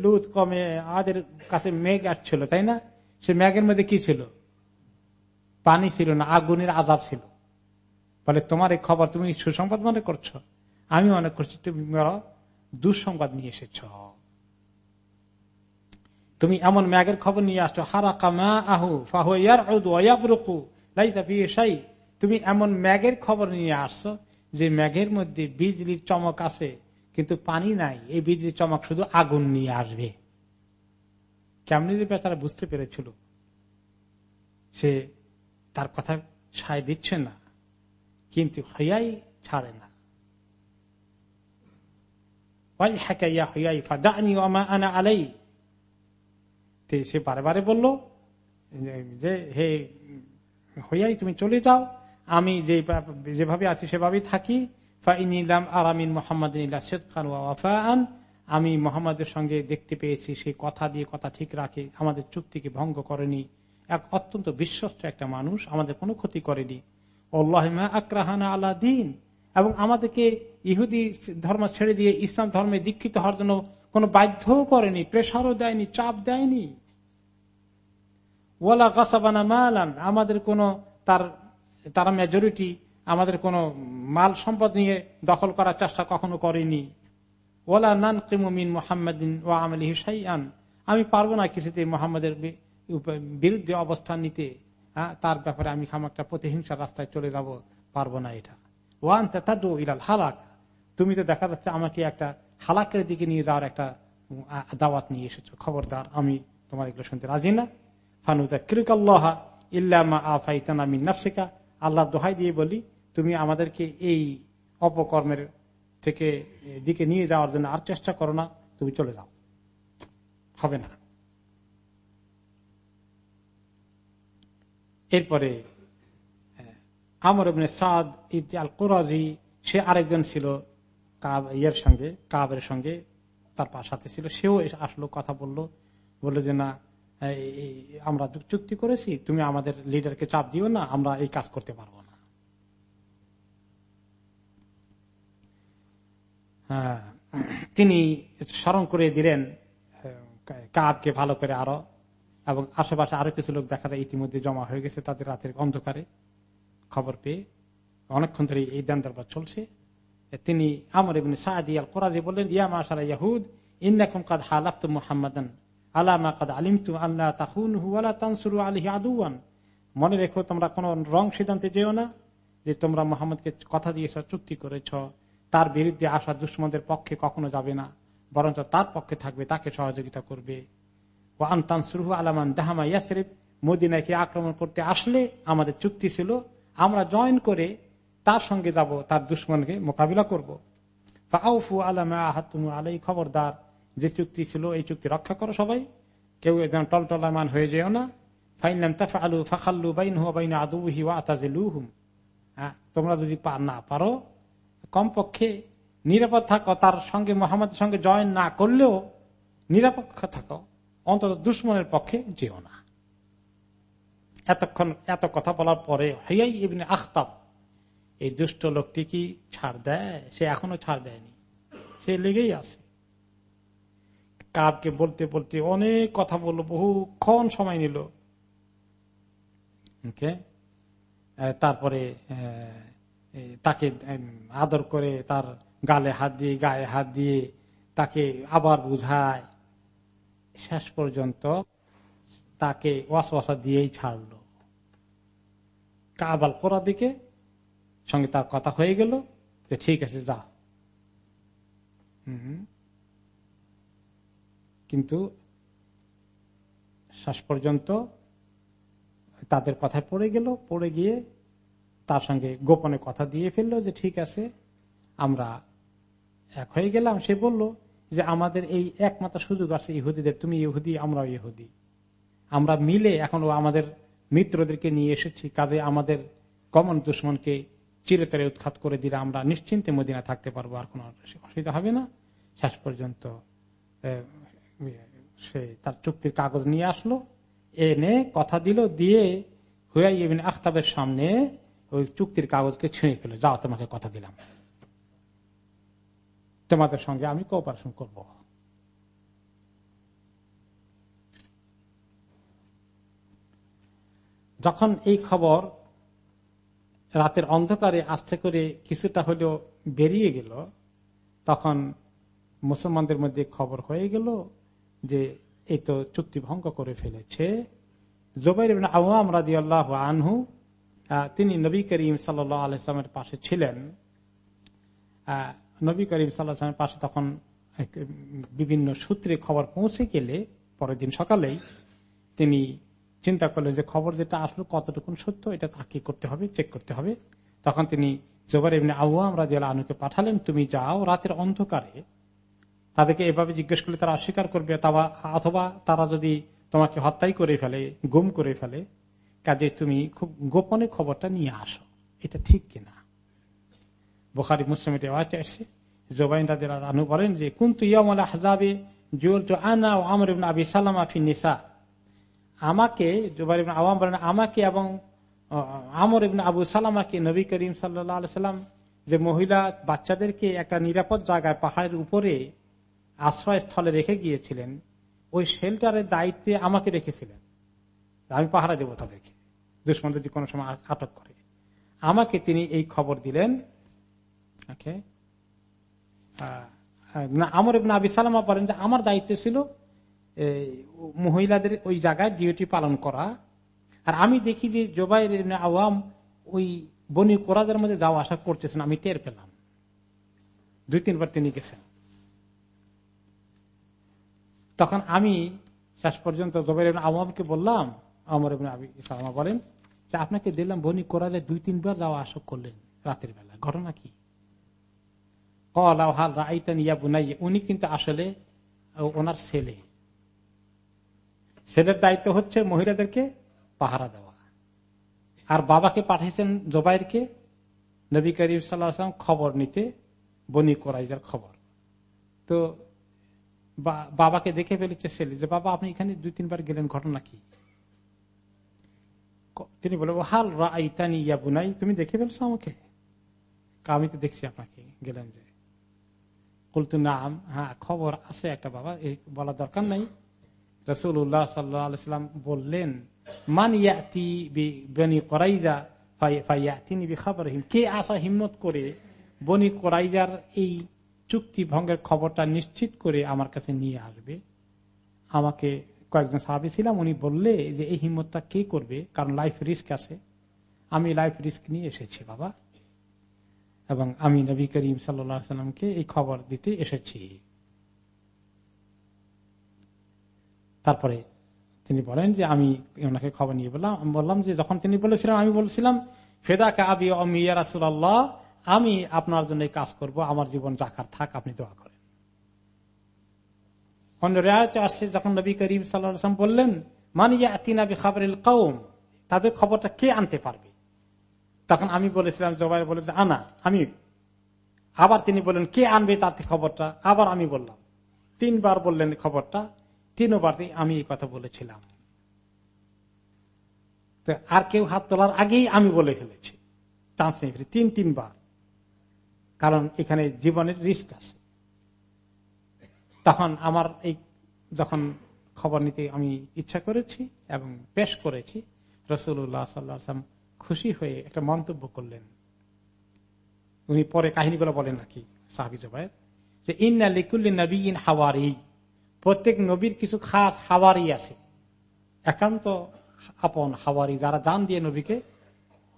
লুত কমে, আমাদের কাছে মেঘ আসছিল, তাই না? সে ম্যাগের মধ্যে কি ছিল? পানি ছিল না, আগুনের আজাব ছিল। বলে তোমার এই খবর তুমি সুসংবাদ মনে করছ? আমি মনে করছি তুমি দুঃসংবাদ নিয়ে এসেছ। তুমি এমন ম্যাগের খবর নিয়ে আসছো হারা কামা আহু লাইসাই তুমি এমন ম্যাগের খবর নিয়ে আসছো যে ম্যাগের মধ্যে বিজলির চমক আছে, কিন্তু পানি নাই। এই বিজলির চমক শুধু আগুন নিয়ে আসবে। কেমনি যে বেচারা বুঝতে পেরেছিল। সে তার কথা সায় দিচ্ছে না, কিন্তু হইয়াই ছাড়ে না। সে বারে বারে বলল, যে, হে হইয়াই তুমি চলে যাও। আমি যেভাবে আছি সেভাবেই থাকি। মোহাম্মদ আমি মোহাম্মদের সঙ্গে দেখতে পেয়েছি, সে কথা দিয়ে কথা ঠিক রাখে, আমাদের চুক্তিকে ভঙ্গ করেনি। এক অত্যন্ত বিশ্বস্ত একটা মানুষ, আমাদের কোনো ক্ষতি করেনি। আল্লাহমা আক্রাহানা আল্লাহ দিন। এবং আমাদেরকে ইহুদি ধর্ম ছেড়ে দিয়ে ইসলাম ধর্মে দীক্ষিত হওয়ার জন্য কোনো বাধ্যও করেনি, প্রেশারও দেয়নি, চাপ দেয়নি। ওয়ালা গাছাবানা মালান, আমাদের কোন তার, তারা মেজরিটি আমাদের কোন মাল সম্পদ নিয়ে দখল করার চেষ্টা কখনো করেনি। ওলা নান কিমিন মোহাম্মদিন ও আমলি সাইয়ান আমি পারব না কিছুতে মোহাম্মদের বিরুদ্ধে অবস্থান নিতে। তার ব্যাপারে আমি একটা প্রতিহিংসার রাস্তায় চলে যাব, পারব না এটা। ওয়ান ইলাল হালাক। তুমি তো দেখা যাচ্ছে আমাকে একটা হালাকের দিকে নিয়ে যাওয়ার একটা দাওয়াত নিয়ে এসেছ। খবরদার, আমি তোমার এগুলো শুনতে রাজি না। ফানুদা কিরকাল্লাহ ইল্লামা নাফসিকা। আল্লাহ দোহাই দিয়ে বলি, তুমি আমাদেরকে এই অপকর্মের থেকে দিকে নিয়ে যাওয়ার জন্য আর চেষ্টা করো না, তুমি চলে যাও। হবে না। এরপরে আমর ইবনে সাদ আল কোরাজি সে আরেকজন ছিল কাব ইয়ের সঙ্গে কাবের সঙ্গে তার সাথে ছিল। সেও আসলো কথা বলল। বলল যে না আমরা চুক্তি করেছি তুমি আমাদের লিডারকে চাপ দিও না আমরা এই কাজ করতে পারব না। হ্যাঁ, তিনি স্মরণ করে দিলেন কাবকে ভালো করে আরও এবং আশেপাশে আরও কিছু লোক দেখা যায় ইতিমধ্যে জমা হয়ে গেছে তাদের রাতের অন্ধকারে। খবর পেয়ে অনেকক্ষণ ধরে এই দান দরবার চলছে। তিনি আমর ইবিন সাদি আল কোরআজি বললেন, ইয়া মাশাল ইয়াহুদ, ইন্নাকুম কাদ হালাফতু মুহাম্মাদান আলামা কাদ আলিমতু আল্লাহ তাহুনহু আলা তানসুরু আলাইহি আদুয়ান মনে রেখো, তোমরা কোন রং সিদ্ধান্তে যেও না, যে তোমরা মোহাম্মদকে কথা দিয়েছ, চুক্তি করেছ, তার বিরুদ্ধে আসা দুশ্মনদের পক্ষে কখনো যাবে না, বরঞ্চ তার পক্ষে থাকবে, তাকে সহযোগিতা করবে। ও আন্তান সুরহু আলামান দাহামা ইয়াসরিফ মদিনাকে আক্রমণ করতে আসলে আমাদের চুক্তি ছিল আমরা জয়েন করে তার সঙ্গে যাব, তার দুশ্মনকে মোকাবিলা করব। আউফু আলামা আহাতুম আলাই খবরদার, যে চুক্তি ছিল এই চুক্তি রক্ষা করো সবাই। কেউ একদম টলটলামান হয়ে যেও না। তাফা আলু ফাখাল্লু বাইন বাইন হ্যাঁ তোমরা যদি না পারো, কমপক্ষে নিরাপদ থাকো, তার সঙ্গে মোহাম্মদের সঙ্গে জয়েন না করলেও নিরাপক্ষ থাকো। অন্তত দুশ্মনের পক্ষে যেও না। এতক্ষণ এত কথা বলার পরে হাইয়াই ইবনে আখতাব, এই দুষ্ট লোকটি কি ছাড় দেয়? সে এখনও ছাড় দেয়নি। সে লেগেই আছে। কাবকে বলতে বলতে অনেক কথা বলল, বহুক্ষণ সময় নিল। তারপরে তাকে আদর করে তার গালে হাত দিয়ে, গায়ে হাত দিয়ে তাকে আবার বুঝায়। শেষ পর্যন্ত তাকে ওয়াসওয়াসা দিয়েই ছাড়লো। কাবাল করা দিকে সঙ্গে তার কথা হয়ে গেল যে ঠিক আছে যা। কিন্তু শেষ পর্যন্ত তাদের কথায় পড়ে গেল পড়ে গিয়ে তার সঙ্গে গোপনে কথা দিয়ে ফেলল যে ঠিক আছে আমরা এক হয়ে গেলাম। সে বলল যে আমাদের এই একমাত্র সুযোগ আছে ইহুদিদের তুমি ইহুদি আমরাও ইহুদি। আমরা মিলে এখন আমাদের মিত্রদেরকে নিয়ে এসেছি, কাজে আমাদের কমন দুশ্মনকে চিরতরে উৎখাত করে দিলে আমরা নিশ্চিন্তে মদিনা থাকতে পারব, আর কোন অসুবিধা হবে না। শেষ পর্যন্ত সে তার চুক্তির কাগজ নিয়ে আসলো, এনে কথা দিল, দিয়ে হুয়াই আখতাবের সামনে ওই চুক্তির কাগজকে ছিঁড়ে ফেলো যাও, তোমাকে কথা দিলাম। তোমাদের সঙ্গে আমি কোঅপারেশন করব। যখন এই খবর রাতের অন্ধকারে আস্তে করে কিছুটা হলেও বেরিয়ে গেল, তখন মুসলমানদের মধ্যে খবর হয়ে গেল যে এই তো চুক্তি ভঙ্গ করে ফেলেছে। জোবাইর আওয়াম রাজি আল্লাহ আনহু তিনি নবী করিম সাল্লামের পাশে ছিলেন। নবী করিম সাল্লাহামের পাশে তখন বিভিন্ন সূত্রে খবর পৌঁছে গেলে পরের দিন সকালেই তিনি চিন্তা করলেন যে খবর যেটা আসলো কতটুকু সত্য, এটা তাকে করতে হবে চেক করতে হবে। তখন তিনি জোবার এমনি আউয়াম রাজি আনুকে পাঠালেন, তুমি যাও রাতের অন্ধকারে। তাদেরকে এভাবে জিজ্ঞেস করলে তারা অস্বীকার করবে, অথবা তারা যদি তোমাকে হত্যাই করে ফেলে, গুম করে ফেলে, কাজে তুমি খুব গোপনে খবরটা নিয়ে আসো। এটা ঠিক কিনা? বোখারি, মুসলিম আসছে। জোবাইন রাজের আনু বলেন যে, কুন্তু ইয়ামল হাজাবে জুল আনা ও আমর আবি সালাম আফি নিসা। আমাকে জুবাই আওয়াম বলেন, আমাকে এবং আমর ইবিন আবু সালামাকে নবী করিম সাল্লাম যে মহিলা বাচ্চাদেরকে একটা নিরাপদ জায়গায় পাহাড়ের উপরে আশ্রয়স্থলে রেখে গিয়েছিলেন, ওই শেল্টারের দায়িত্বে আমাকে রেখেছিলেন। আমি পাহারা দেব তাদেরকে। দুশ্মন যদি কোনো সময় আটক করে। আমাকে তিনি এই খবর দিলেন। আমর ইবিন আবি সালামা বলেন যে আমার দায়িত্ব ছিল মহিলাদের ওই জায়গায় ডিউটি পালন করা। আর আমি দেখি যে জোবাই আওয়াম ওই বনি কোরাদের মধ্যে যাওয়া আসা করতেছেন, আমি টের পেলাম। দুই, তিনবার তিনি গেছেন। তখন আমি শেষ পর্যন্ত জবাই আওয়ামকে বললাম, আমর ইসলামা বলেন যে, আপনাকে দিলাম বনি কোরাজে দুই, তিনবার যাওয়া আসা করলেন রাতের বেলা। ঘটনা কি? উনি কিন্তু আসলে ওনার ছেলে। ছেলের দায়িত্ব হচ্ছে মহিলাদেরকে পাহারা দেওয়া। আর বাবাকে পাঠিয়েছেন জোবাইরকে। নবী করিম সাল্লাম খবর নিতে বনি কোরাইজার খবর। তো বাবাকে দেখে ফেলেছে ছেলে যে, বাবা, আপনি এখানে দুই, তিনবার গেলেন, ঘটনা কি? তিনি বলে, হাল রাইতানি ইয়া বুনাই, তুমি দেখে ফেলছো আমাকে? আমি তো দেখছি আপনাকে গেলেন যে। কুলতু, নাম। হ্যাঁ খবর আছে একটা বাবা, এই বলা দরকার নাই। রসুল্লাহ সাল্লাম বললেন, মান ইয়াতি বনি করাইজা কে আসা হিম্মত করে বনি করাইজার এই চুক্তি ভঙ্গের খবরটা নিশ্চিত করে আমার কাছে নিয়ে আসবে? আমাকে কয়েকজন সাহাবি ছিলাম, উনি বললে যে এই হিম্মতটা কে করবে? কারণ লাইফ রিস্ক আছে। আমি লাইফ রিস্ক নিয়ে এসেছি, বাবা। এবং আমি নবী করিম সাল্লামকে এই খবর দিতে এসেছি। তারপরে তিনি বলেন যে আমি ওনাকে খবর নিয়ে বললাম আমি বললাম যে যখন তিনি বলেছিলাম আমি বলছিলাম ফেদা কাবি অমিয়া রাসুল্লাহ আমি আপনার জন্য কাজ করব, আমার জীবন রাখার থাক, আপনি দোয়া করেন। অন্য রেয়াতে আসছে, যখন নবী করিম সাল্লাম বললেন মানিয়া তিনাবি খাবরিল কৌম তাদের খবরটা কে আনতে পারবে? তখন আমি বলেছিলাম জবাই বলে যে, আনা, আমি। আবার তিনি বললেন, কে আনবে তাতে খবরটা? আবার আমি বললাম, তিনবার বললেন খবরটা তিনবার আমি এই কথা বলেছিলাম। আর কেউ হাত তোলার আগেই আমি বলে ফেলেছি। চান্স নেই তিন, তিনবার। কারণ এখানে জীবনের রিস্ক আছে। তখন আমার এই যখন খবর নিতে আমি ইচ্ছা করেছি এবং পেশ করেছি রসুল্লাহ সাল্লাম খুশি হয়ে একটা মন্তব্য করলেন। উনি পরে কাহিনীগুলো বলেন নাকি, সাহাবি জবাই যে, ইন্না লিকুল্লি নবী ইন হাওয়ারি। প্রত্যেক নবীর কিছু খাস হাওয়ারি আছে। একান্ত আপন হাওয়ারি, যারা জান দিয়ে নবীকে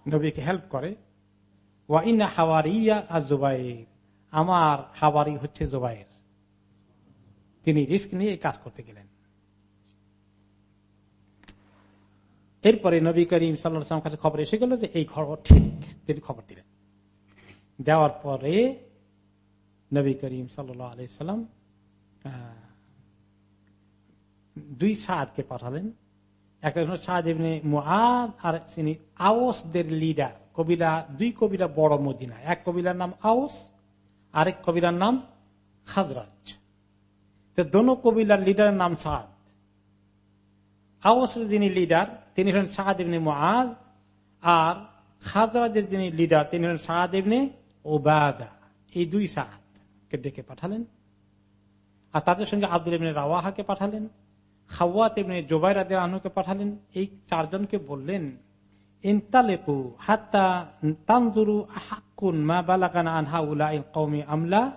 নবীকে হেল্প করে। ওয়া ইন্না হাওয়ারিয়া আর জুবাইর, আমার হাওয়ারি হচ্ছে জুবাইর। তিনি রিস্ক নিয়ে এই কাজ করতে গেলেন। এরপরে নবী করিম সাল্লাম কাছে খবর এসে গেল যে এই খবর ঠিক, তিনি খবর দিলেন। দেওয়ার পরে নবী করিম সাল্লাম দুই সাদকে পাঠালেন। একটা সাদ এমনি মুআদ, আর তিনি আওসদের লিডার কবিরা, দুই কবিরা বড় মদিনা। এক নাম আরেক নাম খাজরাজ। কবিলার নাম সাদ। আওসের যিনি লিডার তিনি হলেন সাদ ইবনে মুআদ, আর খাজরাজের যিনি লিডার তিনি হলেন সাদ ইবনে ওবাদা। এই দুই সাদকে ডেকে পাঠালেন। আর তাদের সঙ্গে আব্দুল ইবনে রাওয়াহাকে পাঠালেন। খাওয়াত ইবনে জোবাইরাদের আনুকে পাঠালেন। এই চারজনকে বললেন, ইনতালেকু হাত্তা তানজুরু হাক্কুন মা বালাকান আনহা উলা কৌমি আমলা?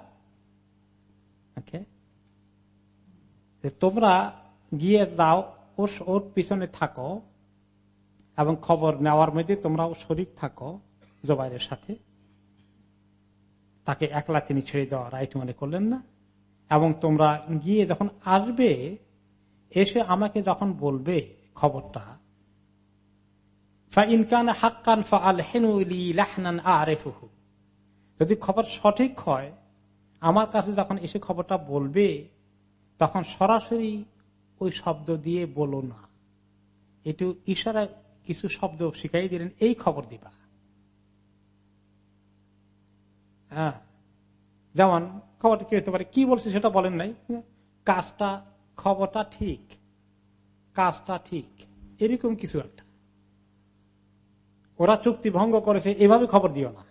তোমরা গিয়ে যাও, ওর ওর পিছনে থাকো এবং খবর নেওয়ার মধ্যে তোমরাও শরিক থাকো জবাইরের সাথে। তাকে একলা তিনি ছেড়ে দেওয়া রাইট মনে করলেন না। এবং তোমরা গিয়ে যখন আসবে এসে আমাকে যখন বলবে খবরটা যদি খবর সঠিক হয়, আমার কাছে যখন এসে খবরটা বলবে, তখন সরাসরি ওই শব্দ দিয়ে বলো না। একটু ইশারা, কিছু শব্দ শিখাই দিলেন, এই খবর দিবা। হ্যাঁ। যেমন, খবরটা কি হতে পারে? কি বলছে সেটা বলেন নাই। কাজটা খবরটা ঠিক, কাজটা ঠিক, এরকম কিছু একটা। ওরা চুক্তি ভঙ্গ করেছে, এভাবে খবর দিও না।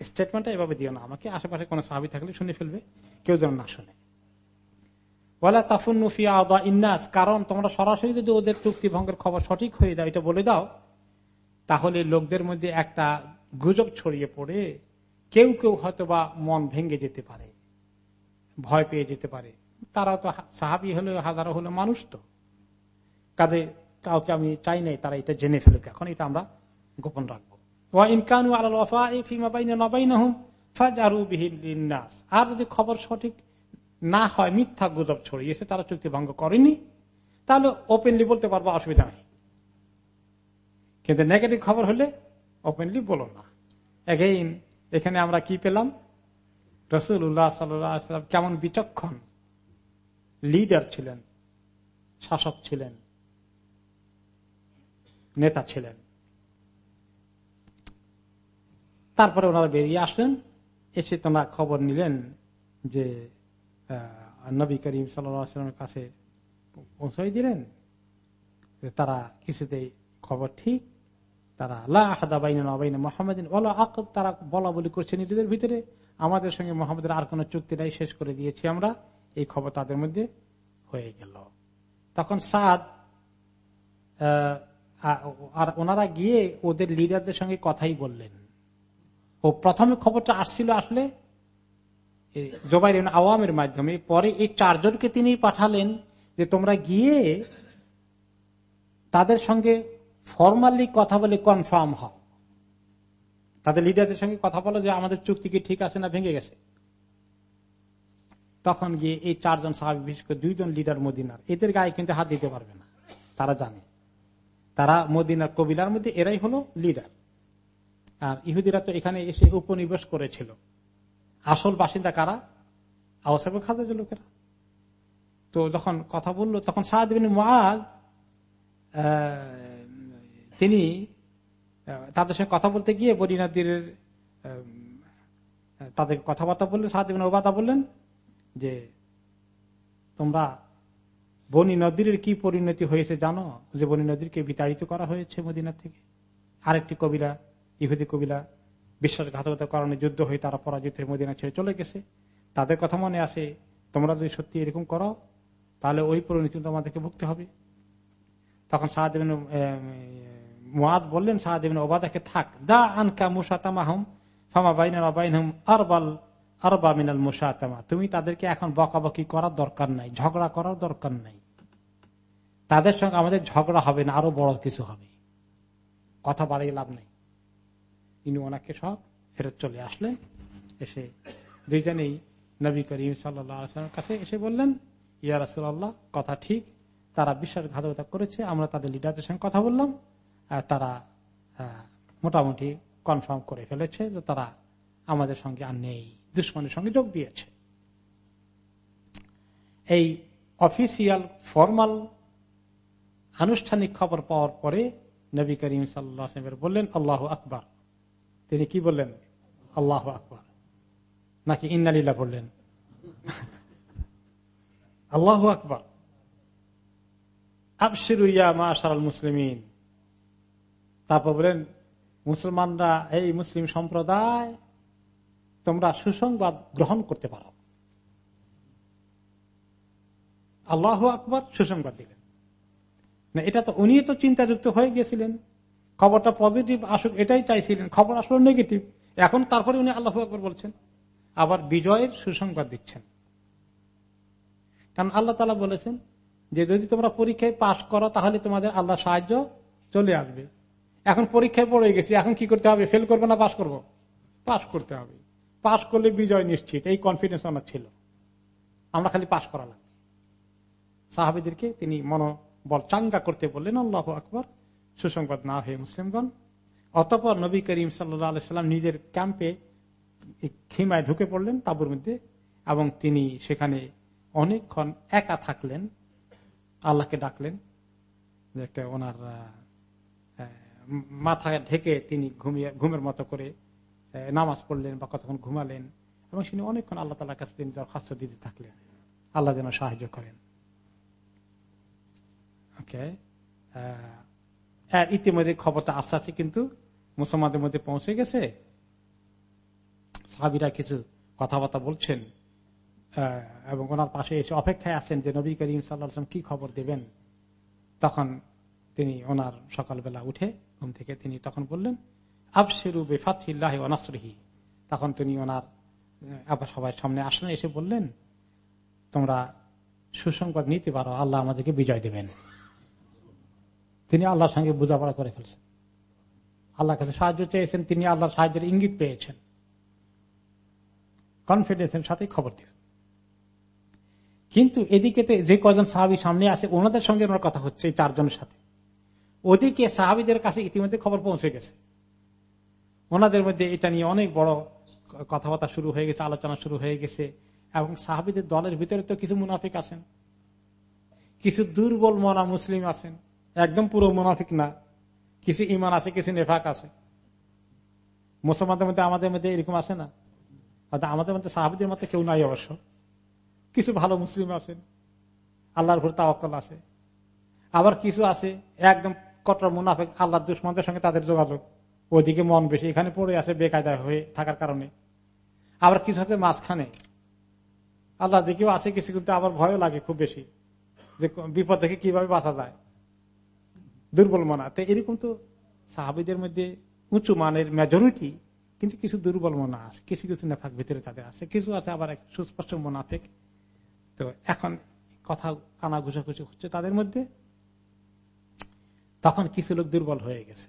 স্টেটমেন্টটা এভাবে দিও না। আমাকে আশেপাশে কোনো সাহাবি থাকলে শুনে ফেলবে, কেউ যেন না শুনে। বলে তাফুন নুফিয়া ইন্নাস, কারণ তোমরা সরাসরি যদি ওদের চুক্তি ভঙ্গের খবর সঠিক হয়ে যায়, এটা বলে দাও, তাহলে লোকদের মধ্যে একটা গুজব ছড়িয়ে পড়ে। কেউ কেউ হয়তো বা মন ভেঙে যেতে পারে, ভয় পেয়ে যেতে পারে। তারা তো সাহাবি হলে, হাজারো হলে মানুষ তো। কাজে কাউকে আমি চাই নাই, তারা এটা জেনে ফেলুক। এখন এটা আমরা গোপন রাখব। আর যদি খবর সঠিক না হয়, মিথ্যা গুজব ছড়িয়েছে তারা চুক্তি ভঙ্গ করেনি, তাহলে ওপেনলি বলতে পারব, অসুবিধা নেই। কিন্তু নেগেটিভ খবর হলে ওপেনলি বলো না। এগেইন এখানে আমরা কি পেলাম? রসুল উল্লাহ সাল্লাম কেমন বিচক্ষণ। লিডার ছিলেন, শাসক ছিলেন, নেতা ছিলেন। তারপরে ওনারা বেরিয়ে আসলেন, এসে তোমরা খবর নিলেন যে নবী করিম সাল্লামের কাছে পৌঁছাই দিলেন। তারা কিছুতেই খবর ঠিক, তারা মোহাম্মদিন তারা বলা বলি করছে নিজেদের ভিতরে। আমাদের সঙ্গে মোহাম্মদের আর কোন চুক্তি নাই, শেষ করে দিয়েছি আমরা। এই খবর তাদের মধ্যে হয়ে গেল। তখন সাদ আর ওনারা গিয়ে ওদের লিডারদের সঙ্গে কথাই বললেন। ও প্রথমে খবরটা আসছিল আসলে জোবাইর আওয়ামের মাধ্যমে, পরে এই চারজনকে তিনি পাঠালেন যে তোমরা গিয়ে তাদের সঙ্গে ফর্মালি কথা বলে কনফার্ম হও। তাদের লিডারদের সঙ্গে কথা বলো যে আমাদের চুক্তি কি ঠিক আছে না ভেঙে গেছে। তখন গিয়ে এই চারজন সাহাবি, বিশেষ করে দুইজন লিডার মদিনার, এদের গায়ে কিন্তু হাত দিতে পারবে না। তারা জানে। তারা মদিনার কবিলার মধ্যে এরাই হলো লিডার আর ইহুদিরা তো এখানে এসে উপনিবেশ করেছিল। আসল বাসিন্দা কারা? আওসাবে খাদ্য লোকেরা। তো যখন কথা বলল, তখন সাহাদিন মহাজ তিনি তাদের সঙ্গে কথা বলতে গিয়ে বরিনাদির তাদের কথাবার্তা বললেন। সাহাদিন ওবাদা বললেন যে তোমরা বনি নদীর কি পরিণতি হয়েছে জানো? যে বনি নদীরকে বিতাড়িত করা হয়েছে মদিনার থেকে। আরেকটি কবিরা, ইহুদি কবিরা বিশ্বাসঘাতকতার কারণে যুদ্ধ হয়ে তারা পরাজিত হয়ে মদিনা ছেড়ে চলে গেছে। তাদের কথা মনে আসে তোমরা যদি সত্যি এরকম করো, তাহলে ওই পরিণতি তোমাদেরকে ভুগতে হবে। তখন সাহাদেবিন মুয়াদ বললেন সাহাদেবিন ওবাদাকে থাক। দা আনকা মুসাতামাহম ফামা বাইন বাইনহম আরবাল আরবা মিনাল মুসাতামা তুমি তাদেরকে এখন বকাবকি করার দরকার নাই, ঝগড়া করার দরকার নাই। তাদের সঙ্গে আমাদের ঝগড়া হবে না, আরও বড় কিছু হবে। কথা বাড়িয়ে লাভ নেই। ইনি ওনাকে সব ফেরত চলে আসলেন, এসে দুইজনেই নবী করিম সাল্লামের কাছে এসে বললেন, ইয়া রাসুল্লাহ কথা ঠিক। তারা বিশ্বাসঘাতকতা করেছে, আমরা তাদের লিডারদের সঙ্গে কথা বললাম। আর তারা মোটামুটি কনফার্ম করে ফেলেছে যে তারা আমাদের সঙ্গে আর নেই। দুশ্মনের সঙ্গে যোগ দিয়েছে। এই অফিসিয়াল ফর্মাল আনুষ্ঠানিক খবর পাওয়ার পরে নবী করিম সাল্লাহ বললেন, আল্লাহ আকবার। তিনি কি বললেন? আল্লাহ আকবর। নাকি ইন্নালিল্লা বললেন? আল্লাহ আকবর। আবশিরুইয়া মা আশারাল মুসলিমিন। তারপর বলেন, মুসলমানরা, এই মুসলিম সম্প্রদায় তোমরা সুসংবাদ গ্রহণ করতে পারো। আল্লাহ আকবর সুসংবাদ দিলেন। না, এটা তো উনি তো চিন্তাযুক্ত হয়ে গেছিলেন। খবরটা পজিটিভ আসুক, এটাই চাইছিলেন। খবর আসলো নেগেটিভ এখন তারপরে উনি আল্লাহ আকবর বলছেন। আবার বিজয়ের সুসংবাদ দিচ্ছেন। কারণ আল্লাহ তালা বলেছেন যে, যদি তোমরা পরীক্ষায় পাশ করো, তাহলে তোমাদের আল্লাহ সাহায্য চলে আসবে। এখন পরীক্ষায় পড়ে গেছি, এখন কি করতে হবে? ফেল করব না পাশ করব? পাশ করতে হবে। পাশ করলে বিজয় নিশ্চিত। এই কনফিডেন্স আমার ছিল। আমরা খালি পাশ করা লাগবে সাহাবিদেরকে তিনি মনোবল চাঙ্গা করতে বললেন, আল্লাহ আকবর। সুসংবাদ না হয়ে মুসলিমগণ। অতপর নবী করিম সাল্লাম নিজের ক্যাম্পে খিমায় ঢুকে পড়লেন তাবুর মধ্যে এবং তিনি সেখানে অনেকক্ষণ একা থাকলেন। আল্লাহকে ডাকলেন একটা ওনার মাথায় ঢেকে তিনি ঘুমিয়ে, ঘুমের মতো করে নামাজ পড়লেন বা কতক্ষণ ঘুমালেন, এবং তিনি অনেকক্ষণ আল্লাহ তালার কাছে তিনি দরখাস্ত দিতে থাকলেন। আল্লাহ যেন সাহায্য করেন। ইতিমধ্যে খবরটা আস্তে আস্তে কিন্তু মুসলমানদের মধ্যে পৌঁছে গেছে। সাহাবিরা কিছু কথাবার্তা বলছেন এবং ওনার পাশে এসে অপেক্ষায় আছেন যে নবী করিম সাল্লাম কি খবর দেবেন। তখন তিনি ওনার সকালবেলা উঠে ঘুম থেকে তিনি তখন বললেন আবশেরু বেফাতিল্লাহ অনাসরহি তখন তিনি ওনার আবার সবাই সামনে আসলেন, এসে বললেন, তোমরা সুসংবাদ নিতে পারো, আল্লাহ আমাদেরকে বিজয় দেবেন। তিনি আল্লাহর সঙ্গে বোঝাপড়া করে ফেলছেন। আল্লাহর কাছে সাহায্য চেয়েছেন, তিনি আল্লাহর সাহায্যের ইঙ্গিত পেয়েছেন। কনফিডেন্সের সাথে খবর দিলেন। কিন্তু এদিকে যে কজন সাহাবি সামনে আছে, ওনাদের সঙ্গে ওনার কথা হচ্ছে এই চারজনের সাথে। ওদিকে সাহাবিদের কাছে ইতিমধ্যে খবর পৌঁছে গেছে। ওনাদের মধ্যে এটা নিয়ে অনেক বড় কথাবার্তা শুরু হয়ে গেছে, আলোচনা শুরু হয়ে গেছে, এবং সাহাবিদের দলের ভিতরে তো কিছু মুনাফিক আছেন, কিছু দুর্বল মনা মুসলিম আছেন, একদম পুরো মুনাফিক না, কিছু ইমান আছে, কিছু নেফাক আছে। মুসলমানদের মধ্যে, আমাদের মধ্যে এরকম আছে না? আমাদের মধ্যে সাহাবিদের মধ্যে কেউ নাই অবশ্য। কিছু ভালো মুসলিম আছেন, আল্লাহর ভোর তাওয়াক্কল আছে। আবার কিছু আছে, একদম কটর মুনাফিক, আল্লাহর দুশ্মনদের সঙ্গে তাদের যোগাযোগ। ওদিকে মন বেশি, এখানে পড়ে আছে বেকায়দা হয়ে থাকার কারণে। আবার কিছু আছে মাঝখানে। আল্লাহ দিকেও আছে কিছু, কিন্তু আবার ভয়ও লাগে খুব বেশি, যে বিপদ থেকে কীভাবে বাঁচা যায়। দুর্বল মনা। তো এরকম তো সাহাবিদের মধ্যে উঁচু মানের মেজরিটি কিন্তু কিছু দুর্বল মনা আছে। কিছু কিছু নেফাক ভিতরে তাদের আছে, কিছু আছে আবার এক সুস্পষ্ট মোনাফেক। তো এখন কথা কানা ঘুষাঘুষি হচ্ছে তাদের মধ্যে। তখন কিছু লোক দুর্বল হয়ে গেছে।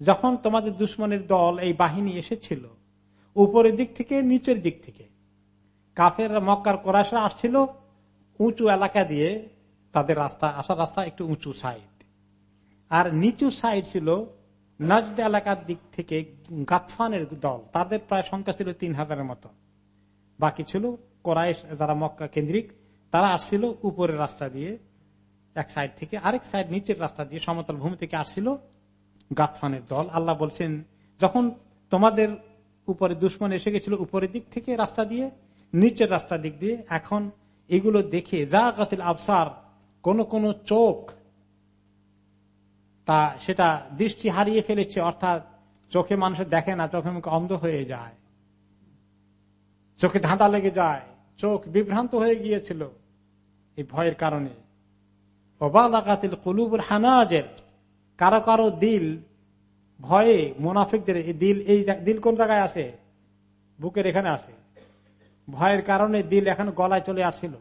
যখন তোমাদের দুশ্মনের দল এই বাহিনী এসেছিল, উপরের দিক থেকে, নিচের দিক থেকে কাফের মক্কার কোরআশরা আসছিল উঁচু এলাকা দিয়ে তাদের রাস্তা আসার রাস্তা একটু উঁচু সাইড আর নিচু সাইড ছিল নজদ এলাকার দিক থেকে গাতফানের দল। তাদের প্রায় সংখ্যা ছিল তিন হাজারের মতো। বাকি ছিল কোরআশ যারা মক্কা কেন্দ্রিক, তারা আসছিল উপরের রাস্তা দিয়ে, এক সাইড থেকে আরেক সাইড নিচের রাস্তা দিয়ে, সমতল ভূমি থেকে আসছিল গাতফানের দল। আল্লাহ বলছেন, যখন তোমাদের উপরে দুশ্মন এসে গেছিল উপরের দিক থেকে রাস্তা দিয়ে, নিচের রাস্তা দিক দিয়ে, এখন এগুলো দেখে যা গাতিল আবসার, কোন কোন চোখ তা সেটা দৃষ্টি হারিয়ে ফেলেছে, অর্থাৎ চোখে মানুষ দেখে না, চোখে মুখে অন্ধ হয়ে যায়, চোখে ধাঁধা লেগে যায়, চোখ বিভ্রান্ত হয়ে গিয়েছিল এই ভয়ের কারণে। ওবালাকাতিল কলুবুর হানাজের কারও কারও দিল ভয়ে মোনাফিকদের দিল, এই দিল কোন জায়গায় আছে? বুকের এখানে আছে। ভয়ের কারণে দিল এখন গলায় চলে আসছিল।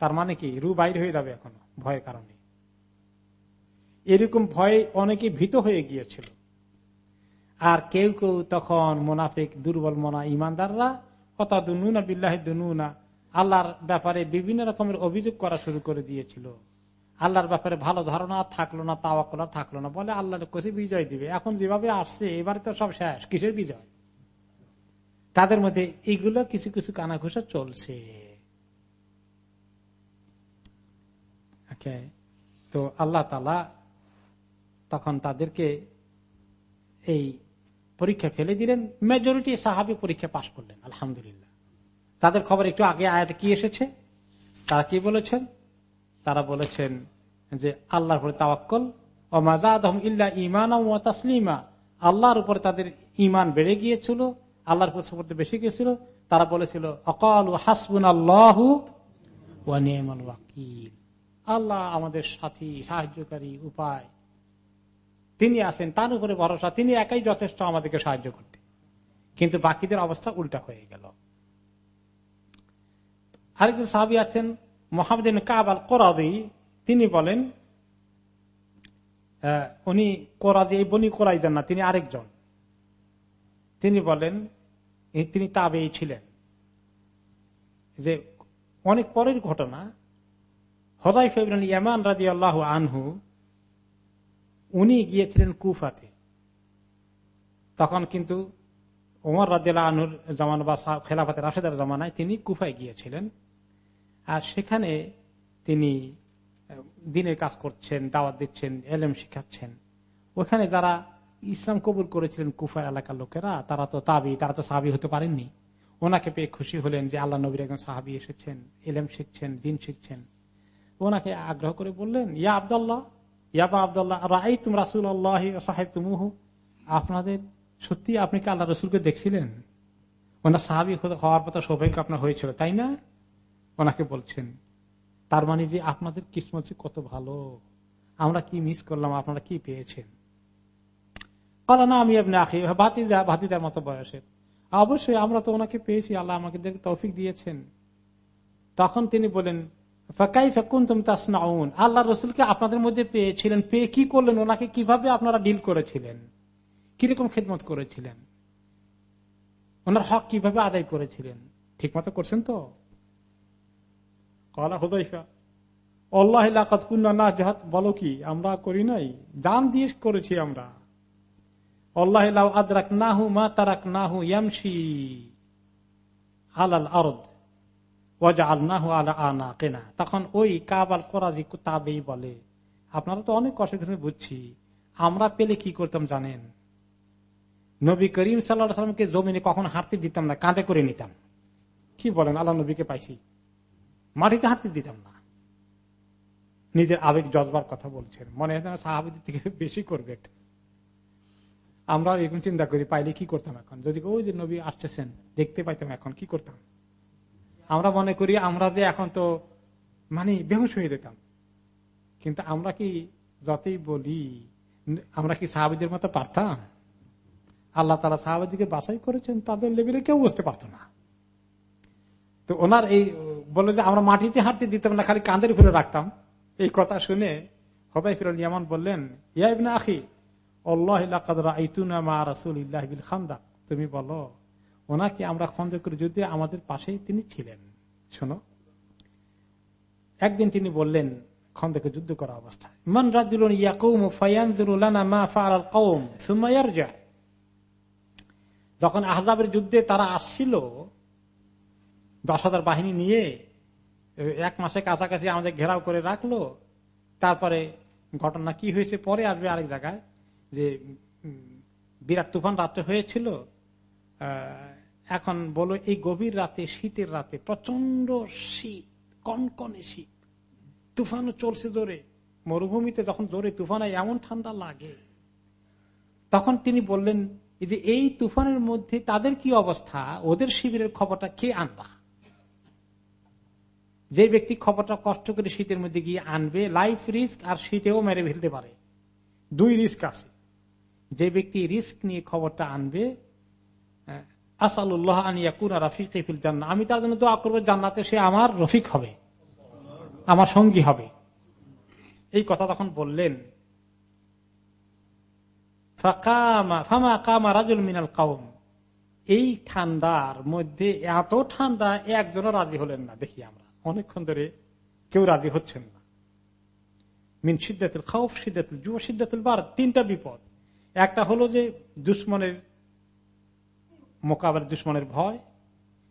তার মানে কি? রু বাইর হয়ে যাবে এখন, ভয়ের কারণে। এরকম ভয়ে অনেকে ভীত হয়ে গিয়েছিল। আর কেউ কেউ তখন মোনাফিক, দুর্বল মনা ইমানদাররা অত দুনুনা বিল্লাহ দুনুনা, আল্লাহর ব্যাপারে বিভিন্ন রকমের অভিযোগ করা শুরু করে দিয়েছিল। আল্লাহর ব্যাপারে ভালো ধারণা থাকল না তাওয়া করা থাকল না। বলে আল্লাহ কোথায় বিজয় দিবে। এখন যেভাবে আসছে এবারে তো সব শেষ। কিসের বিজয়? তাদের মধ্যে এইগুলো কিছু কিছু কানাঘুষা চলছে। তো আল্লাহ তালা তখন তাদেরকে এই পরীক্ষা ফেলে দিলেন। মেজরিটি সাহাবি পরীক্ষা পাশ করলেন, আলহামদুলিল্লাহ। তাদের খবর একটু আগে আয়াতে কি এসেছে? তারা কি বলেছেন? তারা বলেছেন যে আল্লাহর উপরে তাওয়াক্কল ও মাজাদ ইল্লা ইমান তাসলিমা। আল্লাহর উপরে তাদের ইমান বেড়ে গিয়েছিল, আল্লাহর উপর সফরতে বেশি গেছিল তারা বলেছিল, অকাল হাসবুন আল্লাহ আল্লাহ আমাদের সাথী, সাহায্যকারী উপায়। তিনি আছেন, তার উপরে ভরসা, তিনি একাই যথেষ্ট আমাদেরকে সাহায্য করতে। কিন্তু বাকিদের অবস্থা উল্টা হয়ে গেল। আরেকজন সাহাবি আছেন মোহাম্মদিন কাবাল কোরাদি তিনি বলেন উনি কোরাজি এই বনি কোরাই যান না, তিনি আরেকজন। তিনি বলেন তিনি তাবেই ছিলেন। যে অনেক পরের ঘটনা হদাই ফেবরান ইয়ামান রাজি আল্লাহ আনহু, উনি গিয়েছিলেন কুফাতে। তখন কিন্তু ওমর রাজিয়াল আনহুর জামান বা খেলাফাতের রাশেদার জামানায় তিনি কুফায় গিয়েছিলেন। আর সেখানে তিনি দিনের কাজ করছেন, দাওয়াত দিচ্ছেন এলএম শিখাচ্ছেন। ওখানে যারা ইসলাম কবুল করেছিলেন কুফার এলাকার লোকেরা, তারা তো তাবি, তারা তো সাহাবি হতে পারেননি। ওনাকে পেয়ে খুশি হলেন যে আল্লাহ নবীর একজন সাহাবি এসেছেন, এলেম শিখছেন, দিন শিখছেন। ওনাকে আগ্রহ করে বললেন, ইয়া আবদুল্লাহ ইয়াবা আবদুল্লাহ রাই তুম রাসুল আল্লাহ সাহেব তুমুহ আপনাদের, সত্যি আপনি কি আল্লাহ রসুলকে দেখছিলেন? ওনার সাহাবি হওয়ার কথা সৌভাগ্য আপনার হয়েছিল, তাই না? ওনাকে বলছেন, তার মানে যে আপনাদের কিসমত কত ভালো। আমরা কি মিস করলাম, আপনারা কি পেয়েছেন? কলা না, আমি আপনি আখি, ভাতিজা, ভাতিজার মতো বয়সের। অবশ্যই আমরা তো ওনাকে পেয়েছি, আল্লাহ আমাকে তৌফিক দিয়েছেন। তখন তিনি বলেন ফাঁকাই ফেকুন তুমি তাসনাউন? আল্লাহ রসুলকে আপনাদের মধ্যে পেয়েছিলেন? পেয়ে কি করলেন? ওনাকে কীভাবে আপনারা ডিল করেছিলেন? কীরকম খেদমত করেছিলেন? ওনার হক কীভাবে আদায় করেছিলেন? ঠিক মতো করছেন তো? কলা হুদাইফা অল্লাহ না জাহাত বলো কি, আমরা করি নাই? দিয়ে করেছি আমরা। অল্লাহ আদরাক নাহু মা তারাক নাহু ইয়ামশি আলাল আরদ তখন ওই কাবাল করাজি তাবেই বলে, আপনারা তো অনেক কষ্ট বুঝছি, আমরা পেলে কি করতাম জানেন? নবী করিম সাল্লামকে জমিনে কখন হাঁটতে দিতাম না, কাঁধে করে নিতাম। কি বলেন? আল্লাহ নবীকে পাইছি। মাটিতে হাঁটতে দিতাম না। নিজের আবেগ জজবার কথা বলছেন। মনে হয় সাহাবিদের থেকে বেশি করবে আমরা এরকম চিন্তা করি, পাইলে কি করতাম এখন? যদি ওই যে নবী আসতেছেন, দেখতে পাইতাম এখন, কি করতাম? আমরা মনে করি, আমরা যে এখন তো মানে বেহুশ হয়ে যেতাম। কিন্তু আমরা কি যতই বলি, আমরা কি সাহাবিদের মতো পারতাম? আল্লাহ তারা সাহাবাদিকে বাছাই করেছেন, তাদের লেভেলে কেউ বুঝতে পারত না। তো ওনার এই বলে যে, আমরা মাটিতে হাঁটতে দিতাম না, খালি কাঁদের উপরে রাখতাম। এই কথা শুনে হবাই ফিরল ইয়ামান বললেন ইয়াইবনা আখি খান্দা। তুমি বলো, ওনাকে আমরা আমাদের পাশেই তিনি ছিলেন। শোনো, একদিন তিনি বললেন, খন্দকে যুদ্ধ করা অবস্থায়, মান রাজুল যখন আহজাবের যুদ্ধে তারা আসছিল দশ হাজার বাহিনী নিয়ে এক মাসে কাছাকাছি আমাদের ঘেরাও করে রাখল। তারপরে ঘটনা কি হয়েছে পরে আসবে আরেক জায়গায়, যে বিরাট তুফান রাত্রে হয়েছিল। এখন বলো এই গভীর রাতে, শীতের রাতে প্রচণ্ড শীত, কনকনে শীত, তুফানও চলছে জোরে। মরুভূমিতে যখন জোরে তুফান এমন ঠান্ডা লাগে। তখন তিনি বললেন যে এই তুফানের মধ্যে তাদের কি অবস্থা? ওদের শিবিরের খবরটা কে আনবা? যে ব্যক্তি খবরটা কষ্ট করে শীতের মধ্যে গিয়ে আনবে লাইফ রিস্ক আর শীতেও মেরে ফেলতে পারে। দুই রিস্ক আছে। যে ব্যক্তি রিস্ক নিয়ে খবরটা আনবে আসাল্লাহ আনিয়া কুনা জান্না আমি তার জন্য দোয়া করব, জান্নাতে সে আমার রফিক হবে, আমার সঙ্গী হবে। এই কথা তখন বললেন মিনাল কাউম এই ঠান্ডার মধ্যে, এত ঠান্ডা একজনও রাজি হলেন না, দেখি আমরা। অনেকক্ষণ ধরে কেউ রাজি হচ্ছেন না। মিন সিদ্ধাতুল খাউফ সিদ্ধাতুল যুব সিদ্ধাতুল বার তিনটা বিপদ। একটা হলো যে দুশ্মনের মোকাবেলা, দুশ্মনের ভয়।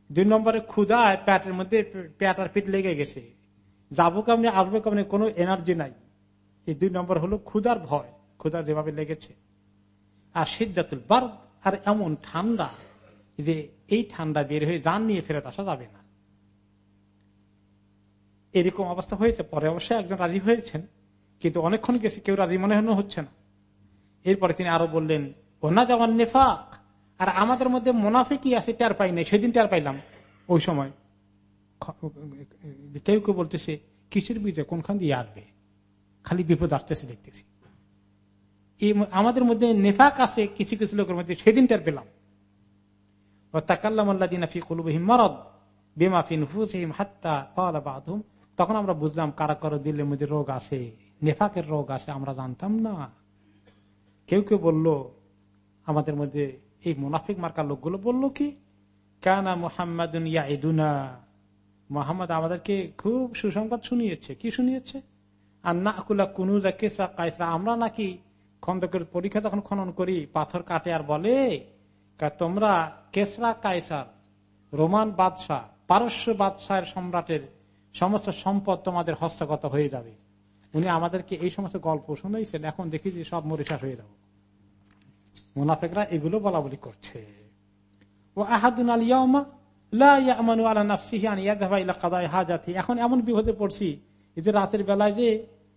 দুই নম্বরে ক্ষুদায় প্যাটের মধ্যে প্যাট আর পিট লেগে গেছে। যাব কেমনি, আসব কেমনি, কোনো এনার্জি নাই। এই দুই নম্বর হলো ক্ষুদার ভয় ক্ষুদা যেভাবে লেগেছে। আর সিদ্ধাতুল বার আর এমন ঠান্ডা যে এই ঠান্ডা বের হয়ে যান নিয়ে ফেরত আসা যাবে না। এরকম অবস্থা হয়েছে, পরে অবশ্যই একজন রাজি হয়েছেন, কিন্তু অনেকক্ষণ গেছে, কেউ রাজি মনে হচ্ছে না। এরপরে তিনি আরও বললেন ওনা যেমন নেফাক, আর আমাদের মধ্যে কি আছে, টের পাই নাই, সেদিন টের পাইলাম। ওই সময় কেউ কেউ বলতেছে, কিসের বীজে কোনখান দিয়ে আসবে? খালি বিপদ আসতেছে, দেখতেছি। আমাদের মধ্যে নেফাক আছে, কিছু কিছু লোকের মধ্যে, সেদিন টের পেলাম। তখন আমরা বুঝলাম, কারা কারও দিল্লির মধ্যে রোগ আছে নেফাকের রোগ আছে আমরা জানতাম না। কেউ কেউ বলল, আমাদের মধ্যে এই মুনাফিক মার্কার লোকগুলো বলল কি, কানা মোহাম্মদ মোহাম্মদ আমাদেরকে খুব সুসংবাদ শুনিয়েছে। কি শুনিয়েছে? আর না কুলা কুনুজা কেসরা কায়সরা আমরা নাকি খন্দকের পরীক্ষা যখন খনন করি, পাথর কাটে আর বলে তোমরা কেসরা কায়সার রোমান বাদশাহ, পারস্য বাদশাহের সম্রাটের সমস্ত সম্পদ তোমাদের হস্তগত হয়ে যাবে। উনি আমাদেরকে এই সমস্ত গল্প শুনেছেন এখন দেখি যে সব মরিশাস হয়ে যাব। মুনাফেকরা এগুলো বলা বলি করছে। ও আহাদুন আলিয়া এখন এমন বিপদে পড়ছি যে রাতের বেলায় যে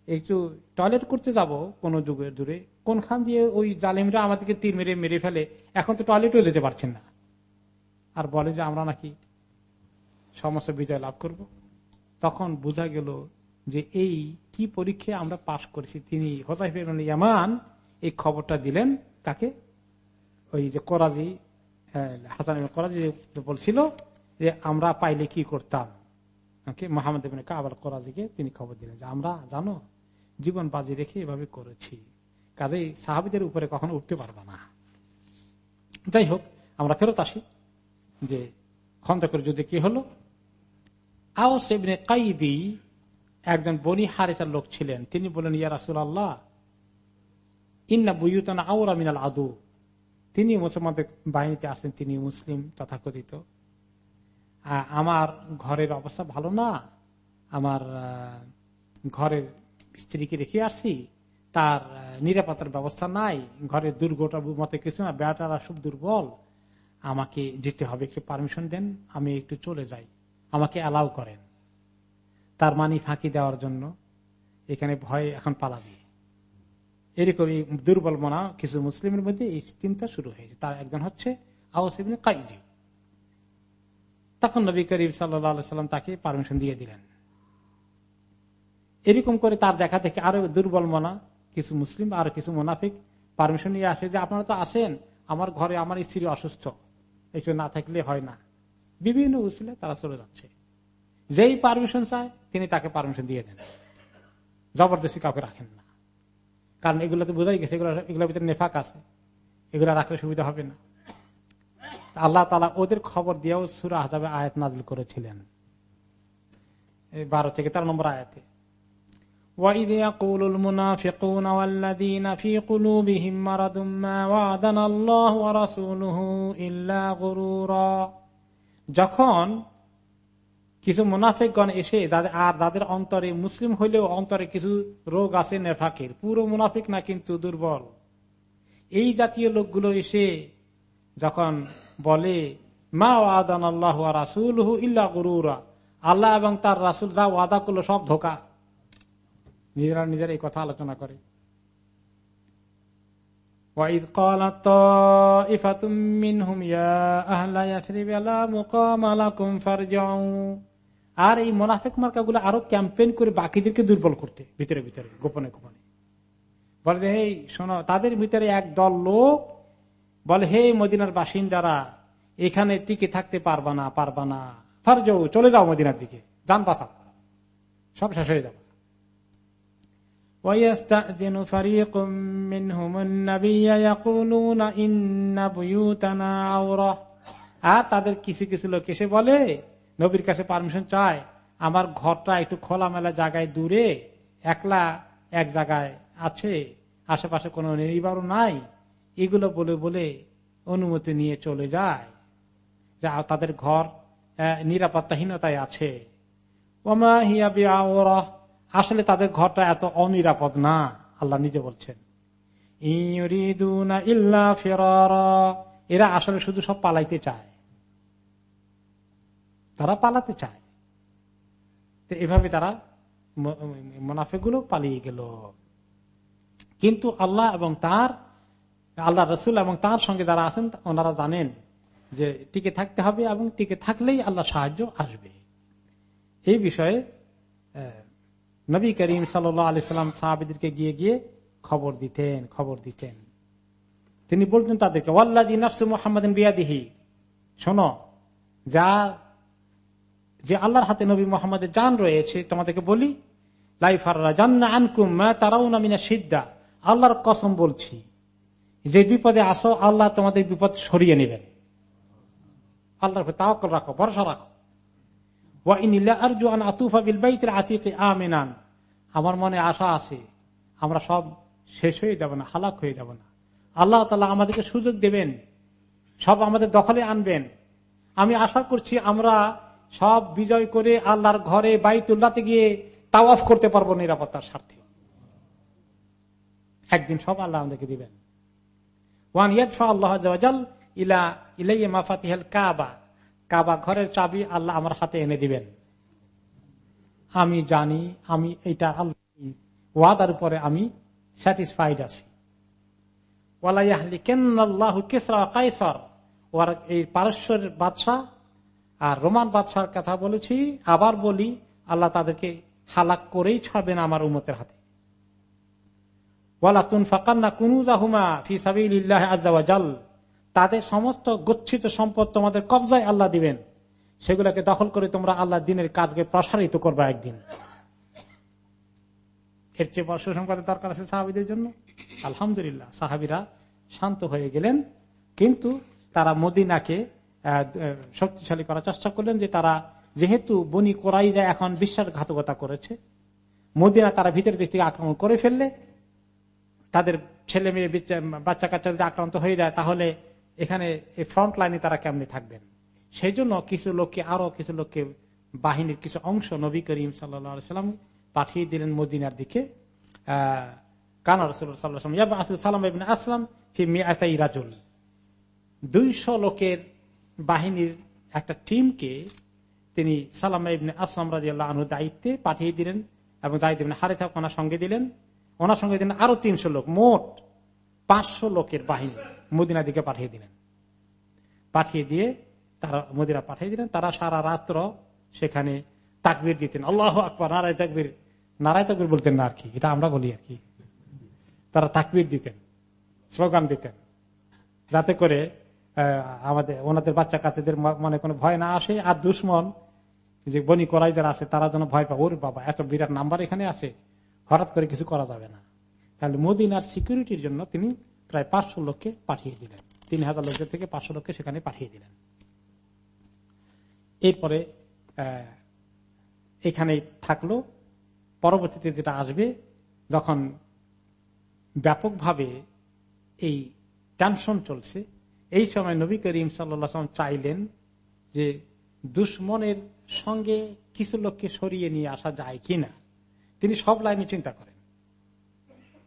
একটু টয়লেট করতে যাব কোন যুগে দূরে, কোনখান দিয়ে ওই জালিমরা আমাদেরকে তীর মেরে মেরে ফেলে, এখন তো টয়লেটও যেতে পারছেন না। আর বলে যে আমরা নাকি সমস্ত বিজয় লাভ করব। তখন বোঝা গেল যে এই কি পরীক্ষায় আমরা পাশ করেছি। তিনি হতাই ইয়ামান, এই খবরটা দিলেন কাকে? ওই যে করাজি হাসান করাজি বলছিল যে আমরা পাইলে কি করতাম। মোহাম্মদ কাবাল করাজিকে তিনি খবর দিলেন যে আমরা জানো, জীবন বাজি রেখে এভাবে করেছি। কাজেই সাহাবিদের উপরে কখনো উঠতে পারবা না। যাই হোক, আমরা ফেরত আসি যে খন্দকের যুদ্ধে কি হলো? আউস ইবনে কাইদি একজন বনি হারিসার লোক ছিলেন। তিনি বলেন ইয়া রাসুল আল্লাহ ইন্না বুয়ুতানা আউরা মিনাল আদু। তিনি মুসলমানদের বাহিনীতে আসেন তিনি মুসলিম তথাকথিত। আমার ঘরের অবস্থা ভালো না, আমার ঘরের স্ত্রীকে রেখে আসছি, তার নিরাপত্তার ব্যবস্থা নাই, ঘরের দুর্গটা মতে কিছু না বেড়াটারা সব দুর্বল, আমাকে যেতে হবে, একটু পারমিশন দেন, আমি একটু চলে যাই। আমাকে অ্যালাউ করেন। তার মানি ফাঁকি দেওয়ার জন্য এখানে ভয় এখন পালাবি। এরকম এই দুর্বল মনা কিছু মুসলিমের মধ্যে এই চিন্তা শুরু হয়েছে। তার একজন হচ্ছে আউসিবিন কাইজি। তখন নবী করিম সাল্লাম তাকে পারমিশন দিয়ে দিলেন। এরকম করে তার দেখা থেকে আরও দুর্বল মনা, কিছু মুসলিম আর কিছু মোনাফিক পারমিশন নিয়ে আসে যে, আপনারা তো আসেন আমার ঘরে আমার স্ত্রী অসুস্থ, একটু না থাকলে হয় না। বিভিন্ন উচিলে তারা চলে যাচ্ছে যেই পারমিশন চায় তিনি তাকে পারমিশন দিয়ে দেন জবরদস্তি কাউকে রাখেন না কারণ এগুলো তো বোঝাই গেছে এগুলো এগুলোর ভিতরে নেফাক আছে এগুলো রাখলে সুবিধা হবে না আল্লাহ তালা ওদের খবর দিয়েও সুরা হাজাবে আয়াত নাজিল করেছিলেন এই বারো থেকে তেরো নম্বর আয়াতে وَإِذْ يَقُولُ الْمُنَافِقُونَ وَالَّذِينَ فِي قُلُوبِهِم مَّرَضٌ مَّا وَعَدَنَا اللَّهُ وَرَسُولُهُ إِلَّا غُرُورًا যখন কিছু মুনাফিকগণ এসে আর তাদের অন্তরে মুসলিম হইলেও অন্তরে কিছু রোগ আছে নেফাকের, পুরো মুনাফিক না কিন্তু দুর্বল। এই জাতীয় লোকগুলো এসে যখন বলে, মা ওয়াদান আল্লাহ রাসুল হু ইল্লা গরুরা। আল্লাহ এবং তার রাসুল যা ওয়াদা করল সব ধোকা। নিজেরা নিজেরা এই কথা আলোচনা করে। وَإِذْ قَالَتْ طَائِفَةٌ مِّنْهُمْ يَا أَهْلَ يَثْرِبَ لَا مُقَامَ لَكُمْ فَارْجِعُوا আর এই মোনাফেক মার্কাগুলো আরো ক্যাম্পেইন করে বাকিদেরকে দুর্বল করতে ভিতরে ভিতরে গোপনে গোপনে বলে যে এই শোনো তাদের ভিতরে এক দল লোক বলে হে মদিনার বাসিন্দারা এখানে টিকে থাকতে পারবা না পারবা না ফারজৌ চলে যাও মদিনার দিকে যান বাসাও সব শেষ হয়ে যাবে ويستأذن فريق منهم النبي يقولون إن بيوتنا عورة আর তাদের কিছু কিছু লোক এসে বলে নবীর কাছে পারমিশন চায় আমার ঘরটা একটু খোলামেলা জায়গায় দূরে একলা এক জায়গায় আছে আশেপাশে কোনো নিবারও নাই এগুলো বলে বলে অনুমতি নিয়ে চলে যায় যে তাদের ঘর আহ, নিরাপত্তাহীনতায় আছে ওমা হিয়া বিআওরাহ আসলে তাদের ঘরটা এত অনিরাপদ না, আল্লাহ নিজে বলছেন। ইল্লা এরা আসলে শুধু সব পালাইতে চায়। তারা পালাতে চায়। তো এভাবে তারা মোনাফেগুলো পালিয়ে গেল। কিন্তু আল্লাহ এবং তার, আল্লাহ রসুল এবং তার সঙ্গে যারা আছেন, ওনারা জানেন যে টিকে থাকতে হবে এবং টিকে থাকলেই আল্লাহ সাহায্য আসবে। এই বিষয়ে নবী করিম সাল আলি সাল্লাম সাহাবিদেরকে গিয়ে গিয়ে খবর দিতেন খবর দিতেন। তিনি বলতেন তাদেরকে ওয়াল্লাদি নফসু মোহাম্মদ বিয়াদিহি। শোনো, যা, যে আল্লাহর হাতে নবী মোহাম্মদের জান রয়েছে, তোমাদেরকে বলি আল্লাহর কসম বলছি, যে বিপদে আসো, আল্লাহ তোমাদের বিপদ সরিয়ে নেবেন। আল্লাহর তাওয়াক্কুল রাখো, ভরসা রাখো। আমার মনে আশা আছে। আমরা সব শেষ হয়ে যাব না, হালাক হয়ে যাব না। আল্লাহ তালা আমাদেরকে সুযোগ দেবেন, সব আমাদের দখলে আনবেন। আমি আশা করছি আমরা সব বিজয় করে আল্লাহর ঘরে বাইতুল্লাতে গিয়ে তাওয়াফ করতে পারব নিরাপত্তার স্বার্থে। একদিন সব আল্লাহ আমাদেরকে দিবেন। ওয়ান ইয়াদফা আল্লাহ ইলা ইলাইয়া মাফাতিহাল কাবা। কাবা ঘরের চাবি আল্লাহ আমার হাতে এনে দিবেন। আমি জানি, আমি এটা আল্লাহ ওয়াদার উপরে আমি স্যাটিসফাইড আছি। এই পারস্যের বাদশাহ আর রোমান বাদশার কথা বলেছি, আবার বলি, আল্লাহ তাদেরকে হালাক করেই ছাড়বেন আমার উমতের হাতে। ওয়ালাতুন ফাকান্না কুনুজাহুমা ফি সাবিলিল্লাহ আজ্জাওয়াজাল তাদের সমস্ত গচ্ছিত সম্পদ তোমাদের কবজায় আল্লাহ দিবেন। সেগুলোকে দখল করে তোমরা আল্লাহ দিনের কাজকে প্রসারিত করবা একদিন। এর চেয়ে বড় সুসংবাদের দরকার আছে সাহাবিদের জন্য। আলহামদুলিল্লাহ, সাহাবিরা শান্ত হয়ে গেলেন। কিন্তু তারা মদিনাকে শক্তিশালী করার চেষ্টা করলেন যে তারা যেহেতু বনি কোরাই যায় এখন বিশ্বাসঘাতকতা করেছে, মদিনা তারা ভিতরের দিক থেকে আক্রমণ করে ফেললে, তাদের ছেলে মেয়ে বাচ্চা কাচ্চা যদি আক্রান্ত হয়ে যায়, তাহলে এখানে ফ্রন্ট লাইনে তারা কেমনি থাকবেন? সেই জন্য কিছু লোককে, আরও কিছু লোককে বাহিনীর কিছু অংশ নবী করিম সাল্লাম পাঠিয়ে দিলেন মদিনার দিকে। লোকের বাহিনীর একটা টিমকে তিনি সালাম আসলাম রাজিয়াল্লাহ আনু দায়িত্বে পাঠিয়ে দিলেন এবং দায়িত্ব হারে থাক ওনার সঙ্গে দিলেন। ওনার সঙ্গে দিলেন আরও তিনশো লোক, মোট পাঁচশো লোকের বাহিনী। মদিনা দিকে পাঠিয়ে দিলেন। পাঠিয়ে দিয়ে তারা মদিনা পাঠিয়ে দিলেন। তারা সারা রাত্র সেখানে তাকবির দিতেন। আল্লাহ আকবর, নারায় তাকবির। নারায় তাকবির বলতেন না আর কি, এটা আমরা বলি আর কি। তারা তাকবির দিতেন, স্লোগান দিতেন। যাতে করে আমাদের, ওনাদের বাচ্চা কাচ্চাদের মনে কোনো ভয় না আসে। আর দুশ্মন, যে বনি করাইদের আছে, তারা যেন ভয় পায়। ওর বাবা, এত বিরাট নাম্বার এখানে আছে। হঠাৎ করে কিছু করা যাবে না। তাহলে মদিনার সিকিউরিটির জন্য তিনি প্রায় পাঁচশো লোককে পাঠিয়ে দিলেন। তিন হাজার লোকের থেকে পাঁচশো লোককে সেখানে পাঠিয়ে দিলেন। এরপরে এখানে থাকল। পরবর্তীতে যেটা আসবে, যখন ব্যাপকভাবে এই টেনশন চলছে, এই সময় নবী করিম সাল্লাম চাইলেন যে দুশ্মনের সঙ্গে কিছু লোককে সরিয়ে নিয়ে আসা যায় কিনা। তিনি সব লাইনে চিন্তা করেন।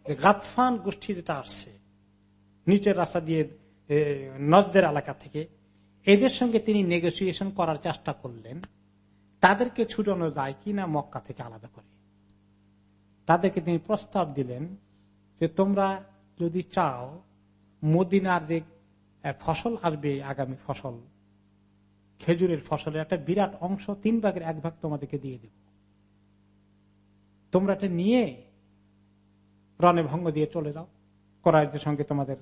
যে গাতফান গোষ্ঠী যেটা আসছে নিচের রাস্তা দিয়ে নজদের এলাকা থেকে, এদের সঙ্গে তিনি নেগোসিয়েশন করার চেষ্টা করলেন। তাদেরকে ছুটানো যায় কিনা মক্কা থেকে আলাদা করে। তাদেরকে তিনি প্রস্তাব দিলেন যে, তোমরা যদি চাও মদিনার যে ফসল আসবে, আগামী ফসল, খেজুরের ফসলের একটা বিরাট অংশ তিন ভাগের এক ভাগ তোমাদেরকে দিয়ে দেব। তোমরা এটা নিয়ে রণে ভঙ্গ দিয়ে চলে যাও। করাইদের সঙ্গে তোমাদের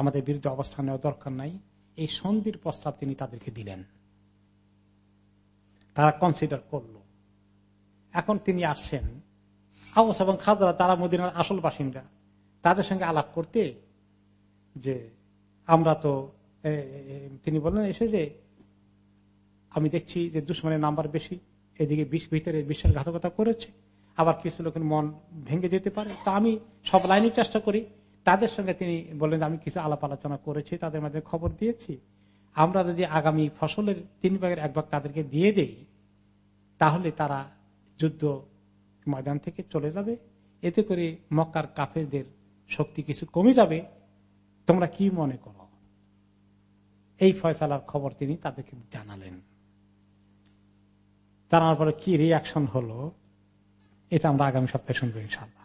আমাদের বিরুদ্ধে অবস্থান নেওয়া দরকার নাই। এই সন্ধির প্রস্তাব তিনি তাদেরকে দিলেন। তারা কনসিডার করল। এখন তিনি আসছেন। আওস এবং খাদরা তারা মদিনার আসল বাসিন্দা। তাদের সঙ্গে আলাপ করতে যে আমরা তো তিনি বললেন এসে যে আমি দেখছি যে দুশ্মনের নাম্বার বেশি, এদিকে বিশ ভিতরে বিশ্বাসঘাতকতা করেছে, আবার কিছু লোকের মন ভেঙে যেতে পারে। তা আমি সব লাইনে চেষ্টা করি। তাদের সঙ্গে তিনি বললেন আমি কিছু আলাপ আলোচনা করেছি, তাদের মাঝে খবর দিয়েছি। আমরা যদি আগামী ফসলের তিন ভাগের এক ভাগ তাদেরকে দিয়ে দেই, তাহলে তারা যুদ্ধ ময়দান থেকে চলে যাবে। এতে করে মক্কার কাফেরদের শক্তি কিছু কমে যাবে। তোমরা কি মনে করো? এই ফয়সালার খবর তিনি তাদেরকে জানালেন। জানার পরে কি রিয়াকশন হলো, এটা আমরা আগামী সপ্তাহে শুনব ইনশাল্লাহ